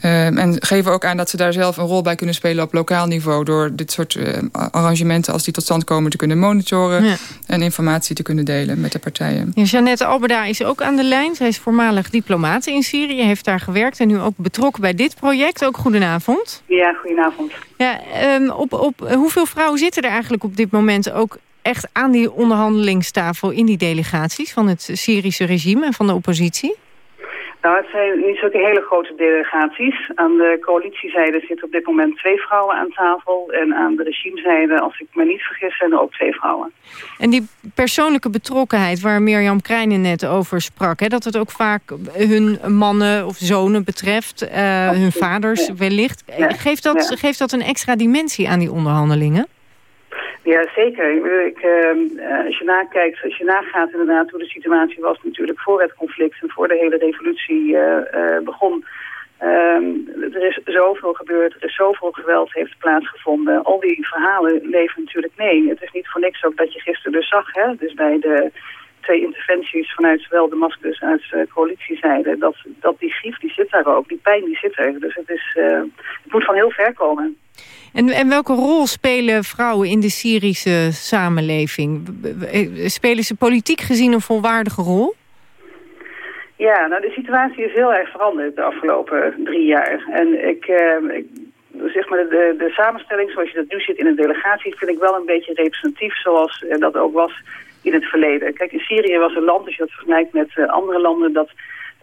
Uh, en geven ook aan dat ze daar zelf een rol bij kunnen spelen op lokaal niveau... door dit soort uh, arrangementen, als die tot stand komen, te kunnen monitoren... Ja. en informatie te kunnen delen met de partijen. Ja, Jeannette Alberda is ook aan de lijn. Zij is voormalig diplomaat in Syrië, heeft daar gewerkt... en nu ook betrokken bij dit project. Ook goedenavond. Ja, goedenavond. Ja, um, op, op, hoeveel vrouwen zitten er eigenlijk op dit moment ook echt aan die onderhandelingstafel... in die delegaties van het Syrische regime en van de oppositie? Nou, het zijn niet zulke hele grote delegaties. Aan de coalitiezijde zitten op dit moment twee vrouwen aan tafel. En aan de regimezijde, als ik me niet vergis, zijn er ook twee vrouwen. En die persoonlijke betrokkenheid waar Mirjam Krijnen net over sprak... Hè, dat het ook vaak hun mannen of zonen betreft, uh, hun vaders wellicht... Geeft, dat, geeft dat een extra dimensie aan die onderhandelingen? Ja, zeker. Ik, uh, als je nakijkt, als je nagaat inderdaad hoe de situatie was natuurlijk voor het conflict en voor de hele revolutie uh, uh, begon. Um, er is zoveel gebeurd, er is zoveel geweld heeft plaatsgevonden. Al die verhalen leven natuurlijk mee. Het is niet voor niks ook dat je gisteren dus zag, hè, dus bij de twee interventies vanuit zowel Damascus als coalitiezijde, dat, dat die grief die zit daar ook, die pijn die zit er. Dus het, is, het moet van heel ver komen. En, en welke rol spelen vrouwen in de Syrische samenleving? Spelen ze politiek gezien een volwaardige rol? Ja, nou de situatie is heel erg veranderd de afgelopen drie jaar. En ik, ik zeg maar de, de samenstelling zoals je dat nu zit in een delegatie... vind ik wel een beetje representatief zoals uh, dat ook was in het verleden. Kijk, in Syrië was een land, als je dat vergelijkt met uh, andere landen... dat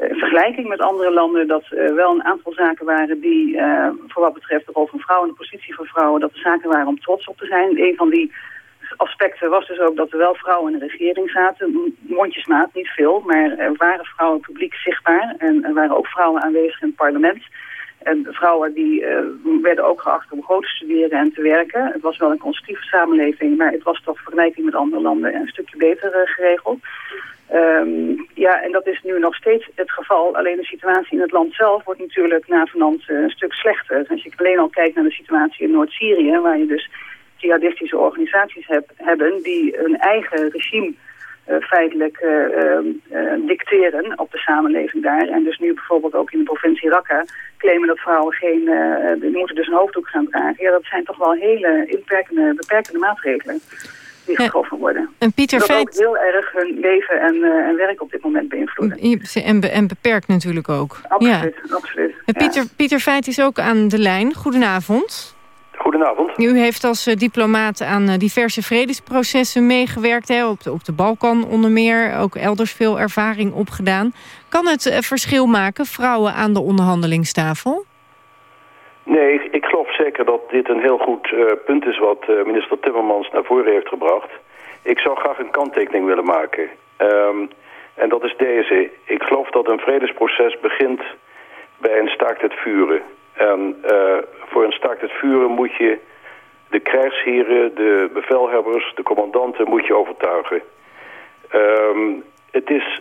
in vergelijking met andere landen dat uh, wel een aantal zaken waren die uh, voor wat betreft de rol van vrouwen en de positie van vrouwen, dat er zaken waren om trots op te zijn. Een van die aspecten was dus ook dat er wel vrouwen in de regering zaten. Mondjesmaat, niet veel, maar er waren vrouwen publiek zichtbaar. En er waren ook vrouwen aanwezig in het parlement. En vrouwen die werden ook geacht om groot te studeren en te werken. Het was wel een constructieve samenleving, maar het was toch vergelijking met andere landen een stukje beter geregeld. Um, ja, en dat is nu nog steeds het geval. Alleen de situatie in het land zelf wordt natuurlijk na vanand uh, een stuk slechter. Als je alleen al kijkt naar de situatie in Noord-Syrië, waar je dus jihadistische organisaties heb, hebben die een eigen regime eh, feitelijk eh, ehm, eh, dicteren op de samenleving daar. En dus nu bijvoorbeeld ook in de provincie Raqqa claimen dat vrouwen geen, eh, die moeten dus een hoofddoek gaan dragen. Ja, dat zijn toch wel hele beperkende maatregelen die getroffen worden. En Pieter dat Feit- ook heel erg hun leven en, eh, en werk op dit moment beïnvloeden. En, be- en beperkt natuurlijk ook. Absoluut, absoluut. En Pieter, Pieter Feit is ook aan de lijn. Goedenavond. Goedenavond. U heeft als eh, diplomaat aan eh, diverse vredesprocessen meegewerkt. Hè, op, de, op de Balkan onder meer. Ook elders veel ervaring opgedaan. Kan het eh, verschil maken, vrouwen aan de onderhandelingstafel? Nee, ik, ik geloof zeker dat dit een heel goed eh, punt is wat eh, minister Timmermans naar voren heeft gebracht. Ik zou graag een kanttekening willen maken. Ehm, en dat is deze. Ik geloof dat een vredesproces begint bij een staakt het vuren. En eh, voor een staakt het vuren moet je de krijgsheren, de bevelhebbers, de commandanten moet je overtuigen. Ehm, het is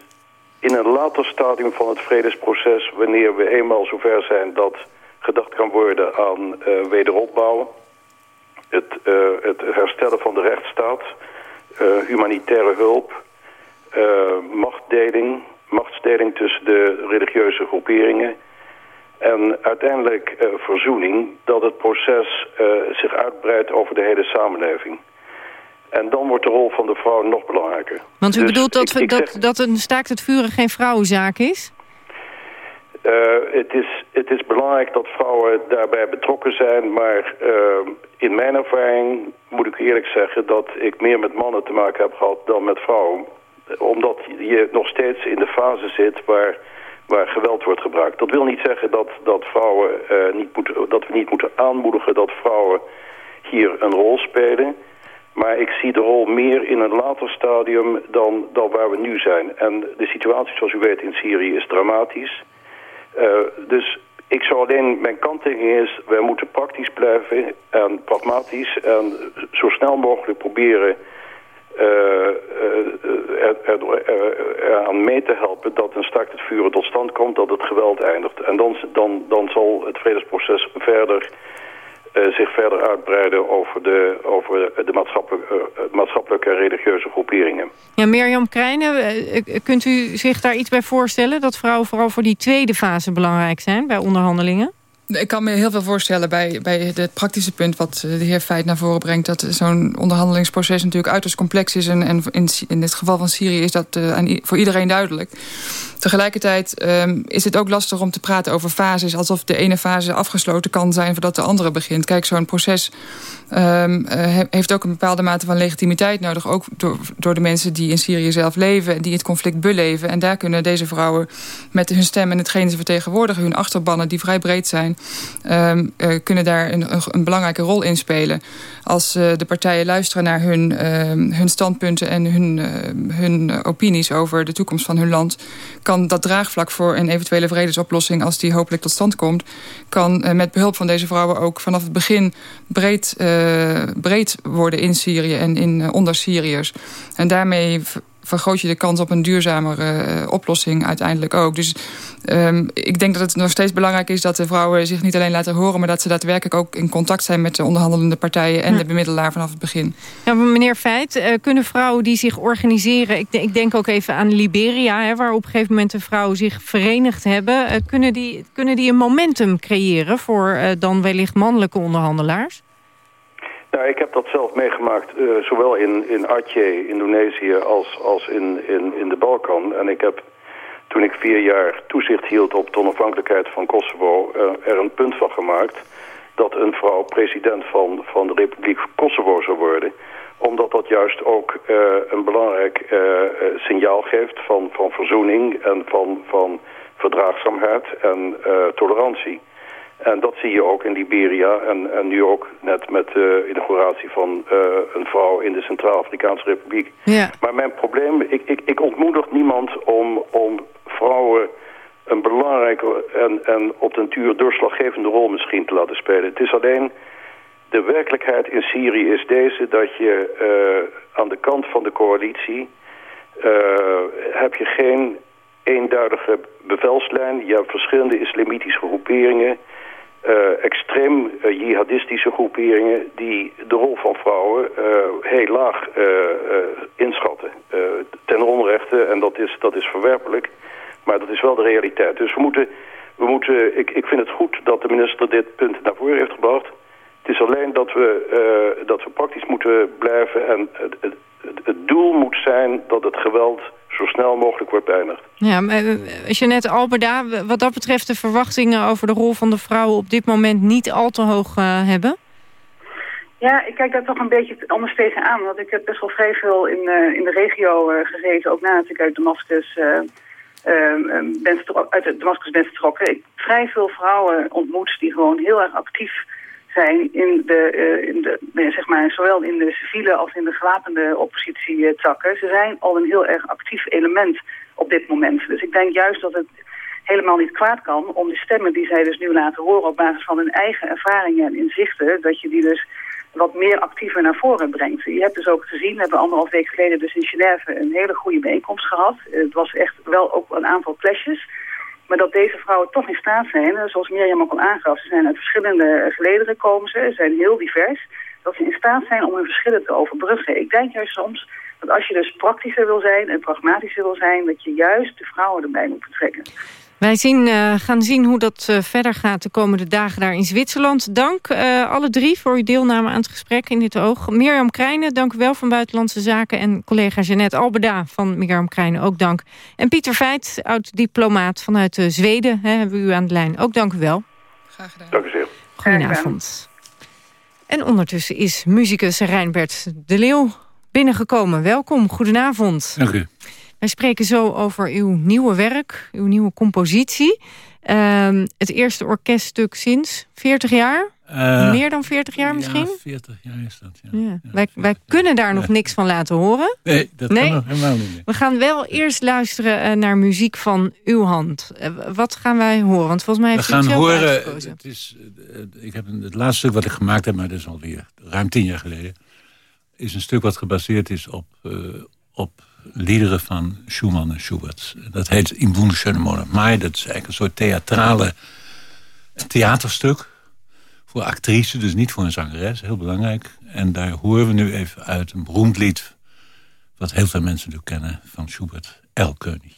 in een later stadium van het vredesproces, wanneer we eenmaal zover zijn dat gedacht kan worden aan eh, wederopbouw, het, eh, het herstellen van de rechtsstaat, eh, humanitaire hulp, machtdeling, machtsdeling tussen de religieuze groeperingen en uiteindelijk verzoening, dat het proces zich uitbreidt over de hele samenleving. En dan wordt de rol van de vrouw nog belangrijker. Want u Dus bedoelt dat, ik- we- ik dat, zeg- dat een staakt het vuren geen vrouwenzaak is? Eh, het, is, het is belangrijk dat vrouwen daarbij betrokken zijn, maar eh, in mijn ervaring moet ik eerlijk zeggen dat ik meer met mannen te maken heb gehad dan met vrouwen. Omdat je nog steeds in de fase zit waar, waar geweld wordt gebruikt. Dat wil niet zeggen dat, dat, vrouwen, eh, niet moeten, dat we niet moeten aanmoedigen dat vrouwen hier een rol spelen. Maar ik zie de rol meer in een later stadium dan, dan waar we nu zijn. En de situatie, zoals u weet, in Syrië is dramatisch. Eh, dus ik zou alleen, mijn kanttekening is, wij moeten praktisch blijven en pragmatisch en zo snel mogelijk proberen eh, eh, eraan mee te helpen dat een stakt het vuren tot stand komt, dat het geweld eindigt. En dan, dan, dan zal het vredesproces verder, eh, zich verder uitbreiden over de, over de maatschappelijke, eh, maatschappelijke en religieuze groeperingen. Ja, Mirjam Krijnen, eh, eh, kunt u zich daar iets bij voorstellen... dat vrouwen vooral voor die tweede fase belangrijk zijn bij onderhandelingen? Ik kan me heel veel voorstellen bij, bij het praktische punt... wat eh, de heer Feit naar voren brengt... dat zo'n onderhandelingsproces natuurlijk uiterst complex is. En, en in, in het geval van Syrië is dat eh, voor iedereen duidelijk. Tegelijkertijd ehm, is het ook lastig om te praten over fases... alsof de ene fase afgesloten kan zijn voordat de andere begint. Kijk, zo'n proces ehm, eh, he- heeft ook een bepaalde mate van legitimiteit nodig. Ook door, door de mensen die in Syrië zelf leven... en die het conflict beleven. En daar kunnen deze vrouwen met hun stem en hetgeen ze vertegenwoordigen... hun achterbannen die vrij breed zijn... ehm, eh, kunnen daar een, een, belangrijke rol in spelen. Als eh, de partijen luisteren naar hun, ehm, hun standpunten... en hun, eh, hun opinies over de toekomst van hun land... kan dat draagvlak voor een eventuele vredesoplossing... als die hopelijk tot stand komt... kan met behulp van deze vrouwen ook vanaf het begin breed, breed worden in Syrië... en in, onder Syriërs. En daarmee vergroot je de kans op een duurzamere eh, oplossing uiteindelijk ook. Dus ehm, ik denk dat het nog steeds belangrijk is dat de vrouwen zich niet alleen laten horen... maar dat ze daadwerkelijk ook in contact zijn met de onderhandelende partijen... en de bemiddelaar vanaf het begin. Ja, meneer Feit, eh, kunnen vrouwen die zich organiseren... Ik, ik denk ook even aan Liberia, hè, waar op een gegeven moment de vrouwen zich verenigd hebben... eh, kunnen, die, kunnen die een momentum creëren voor dan wellicht mannelijke onderhandelaars? Nou, ik heb dat zelf meegemaakt, eh, zowel in, in Aceh, Indonesië, als, als in, in, in de Balkan. En ik heb, toen ik vier jaar toezicht hield op de onafhankelijkheid van Kosovo, eh, er een punt van gemaakt dat een vrouw president van, van de Republiek Kosovo zou worden. Omdat dat juist ook eh, een belangrijk signaal geeft van, van verzoening en van, van verdraagzaamheid en tolerantie. En dat zie je ook in Liberia en, en nu ook net met de inauguratie van eh, een vrouw in de Centraal-Afrikaanse Republiek. Ja. Maar mijn probleem, ik, ik, ik ontmoedig niemand om, om vrouwen een belangrijke en, en op den duur doorslaggevende rol misschien te laten spelen. Het is alleen, de werkelijkheid in Syrië is deze dat je eh, aan de kant van de coalitie eh, heb je geen eenduidige bevelslijn. Je hebt verschillende islamitische groeperingen eh, extreem eh, jihadistische groeperingen die de rol van vrouwen eh, heel laag inschatten. Ten dat is, dat is verwerpelijk. Maar dat is wel de realiteit. Dus we moeten, we moeten ik, ik vind het goed dat de minister dit punt naar voren heeft gebracht. Het is alleen dat we, dat we praktisch moeten blijven en het, het, het doel moet zijn dat het geweld zo snel mogelijk wordt beëindigd. Ja, maar eh, Jeanette Alberda, wat dat betreft de verwachtingen over de rol van de vrouwen op dit moment niet al te hoog uh, hebben? Ja, ik kijk daar toch een beetje anders tegenaan. Want ik heb best wel vrij veel in, uh, in de regio uh, gezeten, ook nadat ik uit Damascus, uh, ben uit Damascus ben vertrokken. Ik heb vrij veel vrouwen ontmoet die gewoon heel erg actief zijn in de, in de zeg maar, zowel in de civiele als in de gewapende oppositietakken. Ze zijn al een heel erg actief element op dit moment. Dus ik denk juist dat het helemaal niet kwaad kan om de stemmen die zij dus nu laten horen op basis van hun eigen ervaringen en inzichten, dat je die dus wat meer actiever naar voren brengt. Je hebt dus ook gezien, we hebben anderhalf week geleden dus in Genève een hele goede bijeenkomst gehad. Het was echt wel ook een aantal clashes. Maar dat deze vrouwen toch in staat zijn, zoals Mirjam ook al aangaf, ze zijn uit verschillende gelederen komen ze, ze zijn heel divers, dat ze in staat zijn om hun verschillen te overbruggen. Ik denk juist soms dat als je dus praktischer wil zijn en pragmatischer wil zijn, dat je juist de vrouwen erbij moet betrekken. Wij zien, uh, gaan zien hoe dat uh, verder gaat de komende dagen daar in Zwitserland. Dank uh, alle drie voor uw deelname aan het gesprek in dit oog. Mirjam Krijnen, dank u wel van Buitenlandse Zaken. En collega Jeannette Albeda van Mirjam Krijnen, ook dank. En Pieter Veit, oud-diplomaat vanuit Zweden, hè, hebben we u aan de lijn. Ook dank u wel. Graag gedaan. Dank u zeer. Goedenavond. En ondertussen is muzikus Reinbert de Leeuw binnengekomen. Welkom, goedenavond. Dank u. Wij spreken zo over uw nieuwe werk, uw nieuwe compositie. Uh, het eerste orkeststuk sinds 40 jaar? Uh, Meer dan 40 jaar misschien? Ja, 40 jaar is dat. Ja. Ja. Ja, wij, wij kunnen daar nog niks van laten horen. Nee, dat nee? kan nog helemaal niet meer. We gaan wel eerst luisteren uh, naar muziek van uw hand. Uh, wat gaan wij horen? Want volgens mij heeft We u gaan zelf horen, het, is, ik heb een, het laatste stuk wat ik gemaakt heb, maar dat is alweer ruim tien jaar geleden, is een stuk wat gebaseerd is op, op liederen van Schumann en Schubert. Dat heet In Wunderschöne Monat Mai. Dat is eigenlijk een soort theatrale theaterstuk. Voor actrice, dus niet voor een zangeres. Heel belangrijk. En daar horen we nu even uit een beroemd lied... wat heel veel mensen natuurlijk kennen van Schubert. El König.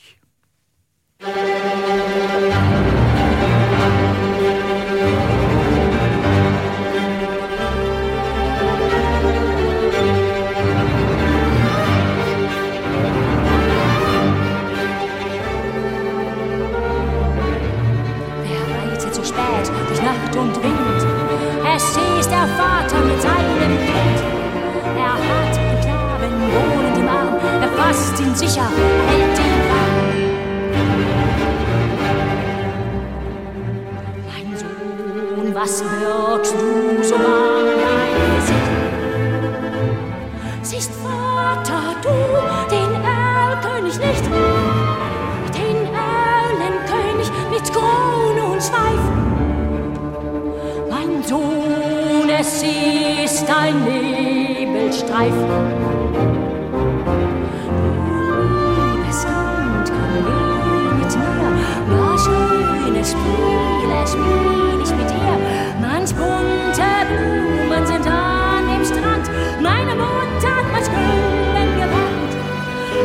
Sicher, hält ihn warm. Mein Sohn, was wirkst du so Gesicht? Siehst Vater, du den Erlkönig nicht? Den Erlenkönig mit Krone und Schweif? Sohn, es ist ein Nebelstreif. Schönes Spiele spiel ich mit dir. Manch bunte Blumen sind an dem Strand, meine Mutter hat manch Grün gewandt.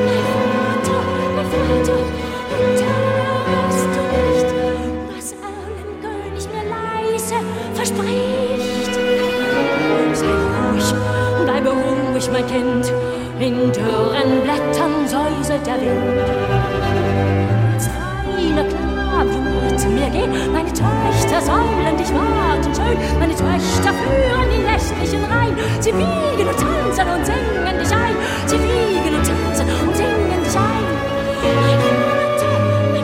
Mein Vater, mein Vater, hörst du nicht, was Erlenkönig mir leise verspricht. Sei ruhig, bleibe ruhig, mein Kind, in dürren Blättern säuselt der Wind. Als feine Knaben wird mir gehen, meine Töchter sollen dich warten schön, meine Töchter führen den nächtlichen Rhein, sie wiegen und tanzen und singen dich ein, sie wiegen und tanzen und singen dich ein. Mein Vater, mein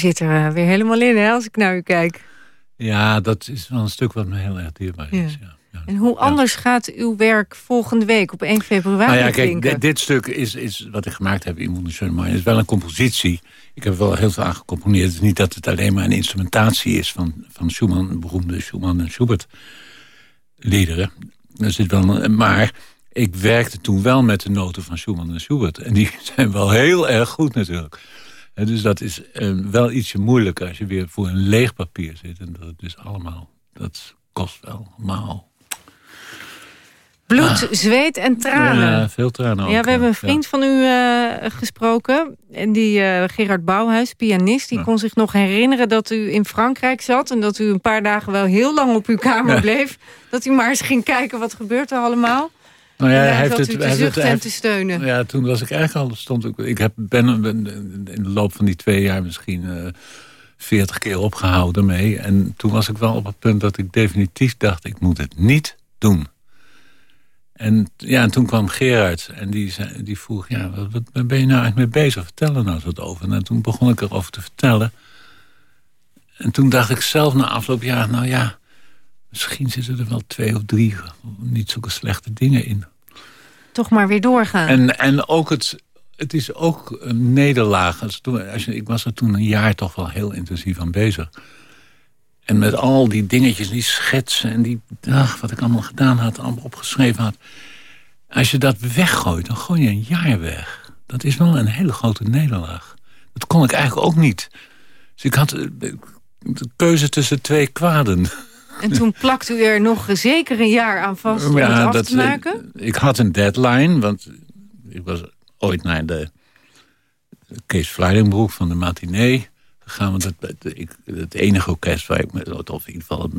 zit er eh, weer helemaal in, hè, als ik naar u kijk. Ja, dat is wel een stuk wat me heel erg dierbaar is. Ja. En hoe anders gaat uw werk volgende week op 1 februari Nou ja, kijk, dit, dit stuk is, is wat ik gemaakt heb in Wunderschöne Mind. is wel een compositie. Ik heb wel heel veel aan gecomponeerd. Het is niet dat het alleen maar een instrumentatie is van, van Schumann, beroemde Schumann en Schubert liederen. Er zit wel een- maar ik werkte toen wel met de noten van Schumann en Schubert. En die zijn wel heel erg goed natuurlijk. Dus dat is eh, wel ietsje moeilijker als je weer voor een leeg papier zit. En dat het dus allemaal, dat kost wel maal. Bloed, zweet en tranen. Ja, veel tranen ook. Ja, we hebben een ja. vriend van u eh, gesproken. En die eh, Gerard Bouwhuis, pianist, die kon zich nog herinneren dat u in Frankrijk zat. En dat u een paar dagen wel heel lang op uw kamer Ja. bleef. Dat u maar eens ging kijken wat gebeurt er allemaal. Nou ja, hij heeft het, te heeft het- te steunen. Ja, toen was ik eigenlijk al... Stond ik, ik heb, ben ben in de loop van die twee jaar misschien eh, veertig keer opgehouden mee. En toen was ik wel op het punt dat ik definitief dacht... ik moet het niet doen. En, ja, en toen kwam Gerard en die, zei, die vroeg... Ja, wat, wat ben je nou eigenlijk mee bezig? Vertel er nou eens wat over. En toen begon ik erover te vertellen. En toen dacht ik zelf na afloop... Ja, nou ja, misschien zitten er wel twee of drie niet zulke slechte dingen in. Toch maar weer doorgaan. En, en ook het, het is ook een nederlaag. Als als je, ik was er toen een jaar toch wel heel intensief aan bezig. En met al die dingetjes, die schetsen en die, ach, wat ik allemaal gedaan had, allemaal opgeschreven had. Als je dat weggooit, dan gooi je een jaar weg. Dat is wel een hele grote nederlaag. Dat kon ik eigenlijk ook niet. Dus ik had eh, de keuze tussen twee kwaden. En toen plakt u er nog zeker een jaar aan vast om het af dat, te maken? Ik had een deadline, want ik was ooit naar de Kees Vleidenbroek van de matinee gegaan. Want het, het, ik, het enige orkest waar ik me, of in ieder geval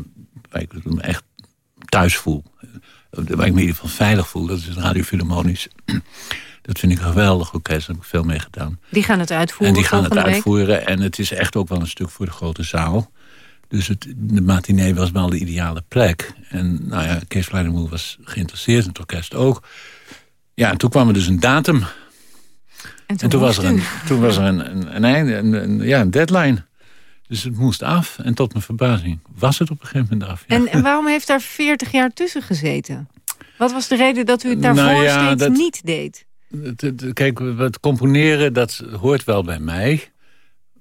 waar ik me echt thuis voel. Waar ik me in ieder geval veilig voel, dat is het Radio Philharmonisch. Dat vind ik een geweldig orkest, daar heb ik veel mee gedaan. Die gaan het uitvoeren En die gaan het week. uitvoeren. En het is echt ook wel een stuk voor de grote zaal. Dus het, de matinee was wel de ideale plek. En nou ja, Kees Vleidenboer was geïnteresseerd, het orkest ook. Ja, en toen kwam er dus een datum. En toen, was er, een, toen was er een, een, een, einde, een, een- ja, een deadline. Dus het moest af. En tot mijn verbazing was het op een gegeven moment af. ja. En, en waarom heeft daar 40 jaar tussen gezeten? Wat was de reden dat u het daarvoor Nou ja, steeds dat- niet deed? Het- het- Kijk, wat componeren, dat hoort wel bij mij.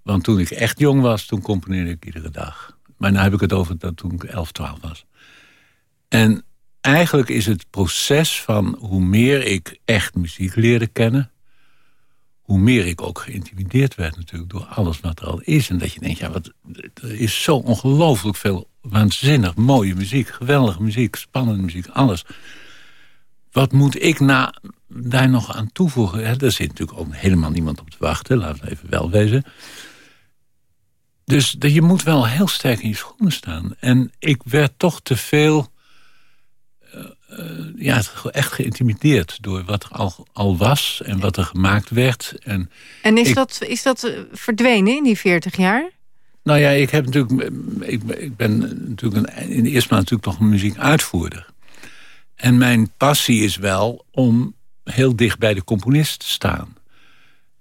Want toen ik echt jong was, toen componeerde ik iedere dag. Maar nu heb ik het over dat toen ik 11, 12 was. En eigenlijk is het proces van hoe meer ik echt muziek leerde kennen... hoe meer ik ook geïntimideerd werd natuurlijk door alles wat er al is. En dat je denkt, ja, wat, er is zo ongelooflijk veel waanzinnig mooie muziek. Geweldige muziek, spannende muziek, alles. Wat moet ik na, daar nog aan toevoegen? Hè, zit natuurlijk ook helemaal niemand op te wachten. Laten we even wel wezen. Dus dat je moet wel heel sterk in je schoenen staan. En ik werd toch te veel... eh, eh, ja, echt geïntimideerd door wat er al, al was... en wat er gemaakt werd. En, En is ik- dat, is dat eh, verdwenen in die 40 jaar? nou ja, ik, heb natuurlijk, ik, ik ben natuurlijk een, in de eerste plaats natuurlijk toch een muziekuitvoerder. En mijn passie is wel om heel dicht bij de componist te staan.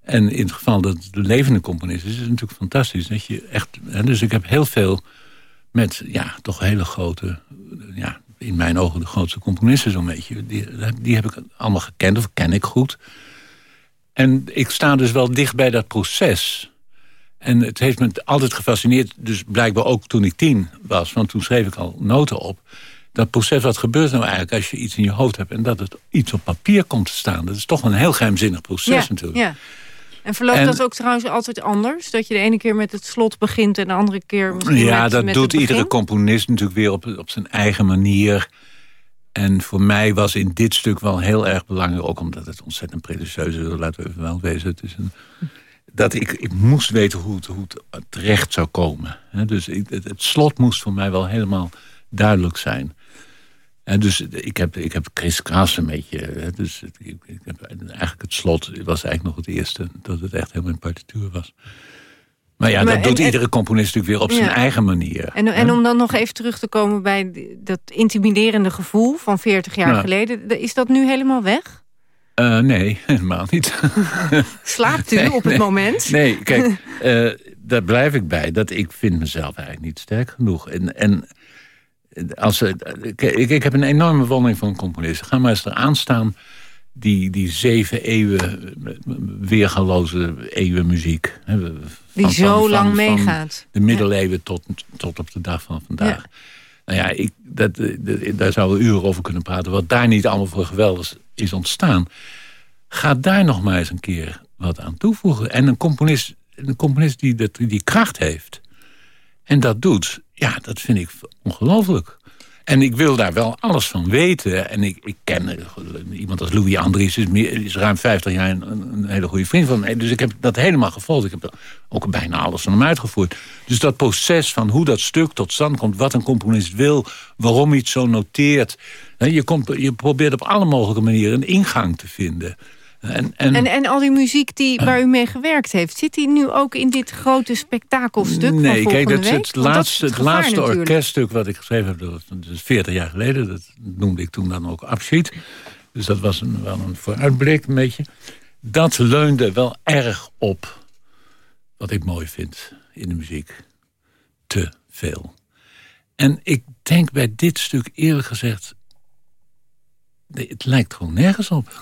En in het geval dat de levende componist is, is het natuurlijk fantastisch. Dat je echt, hè, dus ik heb heel veel met ja, toch hele grote, ja, in mijn ogen de grootste componisten zo'n beetje. Die, die heb ik allemaal gekend of ken ik goed. En ik sta dus wel dicht bij dat proces. En het heeft me altijd gefascineerd, dus blijkbaar ook toen ik tien was... want toen schreef ik al noten op. Dat proces, wat gebeurt nou eigenlijk als je iets in je hoofd hebt... en dat het iets op papier komt te staan. Dat is toch een heel geheimzinnig proces natuurlijk. ja. En verloopt En- dat ook trouwens altijd anders? Dat je de ene keer met het slot begint en de andere keer misschien Ja, met, dat met doet iedere componist natuurlijk weer op, op zijn eigen manier. En voor mij was in dit stuk wel heel erg belangrijk... ook omdat het ontzettend pretentieus is, laten we even wel wezen. Het is een, dat ik, ik moest weten hoe het, hoe het terecht zou komen. Dus ik, het, het slot moest voor mij wel helemaal duidelijk zijn. En dus ik heb, ik heb Chris Kraas een beetje... Dus ik, ik heb eigenlijk het slot was eigenlijk nog het eerste... dat het echt helemaal in partituur was. Maar ja, Maar dat en- doet iedere componist natuurlijk weer op zijn eigen manier. En, en om dan nog even terug te komen bij dat intimiderende gevoel van 40 jaar Ja. geleden. Is dat nu helemaal weg? Uh, nee, helemaal niet. Slaapt u op het moment? Nee, kijk, uh, daar blijf ik bij. Dat ik vind mezelf eigenlijk niet sterk genoeg. En, en als, ik, ik heb een enorme bewondering van componisten. Ga maar eens eraan staan die, die zeven eeuwen, weergaloze eeuwen muziek. die zo lang meegaat. de middeleeuwen tot, tot op de dag van vandaag. Nou ja, ik, dat, daar zouden we uren over kunnen praten. Wat daar niet allemaal voor geweldig is ontstaan. Ga daar nog maar eens een keer wat aan toevoegen. En een componist, een componist die, dat, die kracht heeft. En dat doet. Ja, dat vind ik ongelooflijk. En ik wil daar wel alles van weten. En ik, ik ken eh, iemand als Louis Andries, is, is ruim 50 jaar een, hele goede vriend van mij. Dus ik heb dat helemaal gevolgd. Ik heb ook bijna alles van hem uitgevoerd. Dus dat proces van hoe dat stuk tot stand komt, wat een componist wil, waarom het zo noteert. Je, komt, je probeert op alle mogelijke manieren een ingang te vinden. En, en, en, en, al die muziek die, waar u mee gewerkt heeft... zit die nu ook in dit grote spektakelstuk nee, van kijk, dat is het laatste, het, laatste orkeststuk wat ik geschreven heb... dat is 40 jaar geleden, dat noemde ik toen dan ook Abschied. Dus dat was een, wel een vooruitblik een beetje. Dat leunde wel erg op wat ik mooi vind in de muziek. Te veel. En ik denk bij dit stuk eerlijk gezegd het lijkt gewoon nergens op.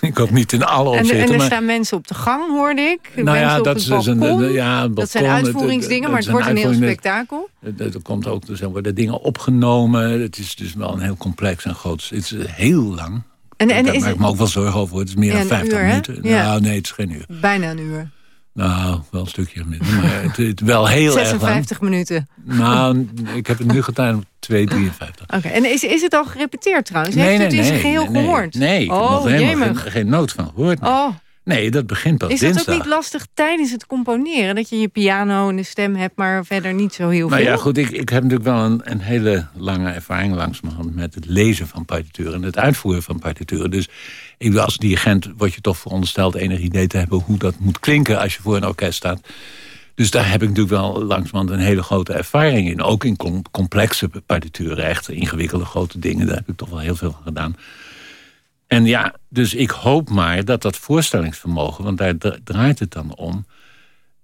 ik hoop niet in alle opzichten. En, en er staan mensen op de gang, hoorde ik. Nou ja, dat, is dus een, ja, balkon, dat zijn uitvoeringsdingen, maar het wordt een heel spektakel. Er komt ook, er worden dingen opgenomen. Het is dus wel een heel complex en groot... Het is heel lang. En, en Daar maak ik me ook wel zorgen over. Het is meer dan 50 minuten. Nou, nee, het is geen uur. Bijna een uur. Nou, wel een stukje minder. Maar het, het wel heel 56 erg 56 minuten. Nou, ik heb het nu gedaan op 2,53. Oké, en is, is het al gerepeteerd trouwens? Nee, Heeft nee, het in zijn geheel nee, gehoord? Nee, ik oh, heb helemaal geen, geen, noot van gehoord. Oh. Nee, dat begint pas Is dinsdag. het ook niet lastig tijdens het componeren? Dat je je piano en de stem hebt, maar verder niet zo heel nou veel? ja, goed, ik, ik heb natuurlijk wel een, een hele lange ervaring langs mijn hand... met het lezen van partituren en het uitvoeren van partituren. Dus ik, als dirigent word je toch verondersteld enig idee te hebben... hoe dat moet klinken als je voor een orkest staat. Dus daar heb ik natuurlijk wel langzamerhand een hele grote ervaring in. Ook in complexe partituren, echt ingewikkelde grote dingen. Daar heb ik toch wel heel veel van gedaan. En ja, dus ik hoop maar dat dat voorstellingsvermogen... want daar draait het dan om...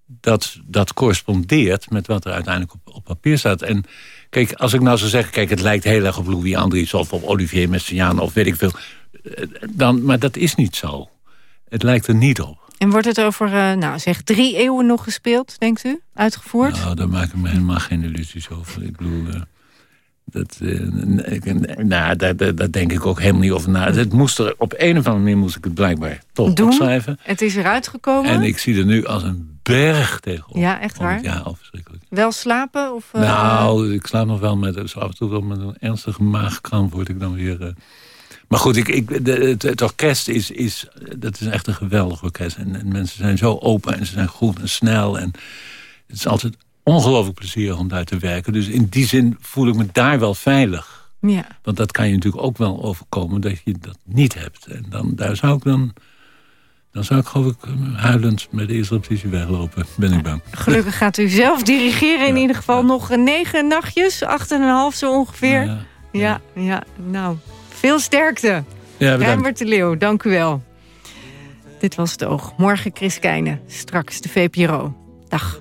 dat dat correspondeert met wat er uiteindelijk op, op papier staat. En kijk, als ik nou zou zeggen... kijk, het lijkt heel erg op Louis Andries... of op Olivier Messiaen of weet ik veel... Eh, dan, maar dat is niet zo. Het lijkt er niet op. En wordt het over, uh, nou zeg, drie eeuwen nog gespeeld, denkt u? Uitgevoerd? Nou, daar maak ik me helemaal geen illusies over. Ik bedoel... Uh... Dat, uh, nou, daar, daar, daar, denk ik ook helemaal niet over na. Het moest er, op een of andere manier moest ik het blijkbaar toch Doen. opschrijven. Het is eruit gekomen. En ik zie er nu als een berg tegenop. Ja, echt waar? Ja, verschrikkelijk. Wel slapen? Of, uh... Nou, ik slaap nog wel met, dus af en toe wel met een ernstige maagkramp word ik dan weer... Uh... Maar goed, ik, ik, de, het, het, orkest is, is, dat is echt een geweldig orkest. En, en mensen zijn zo open en ze zijn goed en snel. En het is altijd ongelooflijk plezierig om daar te werken. Dus in die zin voel ik me daar wel veilig. Ja. Want dat kan je natuurlijk ook wel overkomen dat je dat niet hebt. En dan, daar zou ik dan... Dan zou ik geloof ik huilend met de eerste weglopen. Ben ik bang. Gelukkig gaat u zelf dirigeren in ieder geval nog negen nachtjes. Acht en een half zo ongeveer. Ja, ja, ja. nou, veel sterkte. Ja, Rijnbert de Leeuw, dank u wel. Dit was het oog. Morgen Chris Keijne. Straks de VPRO. Dag.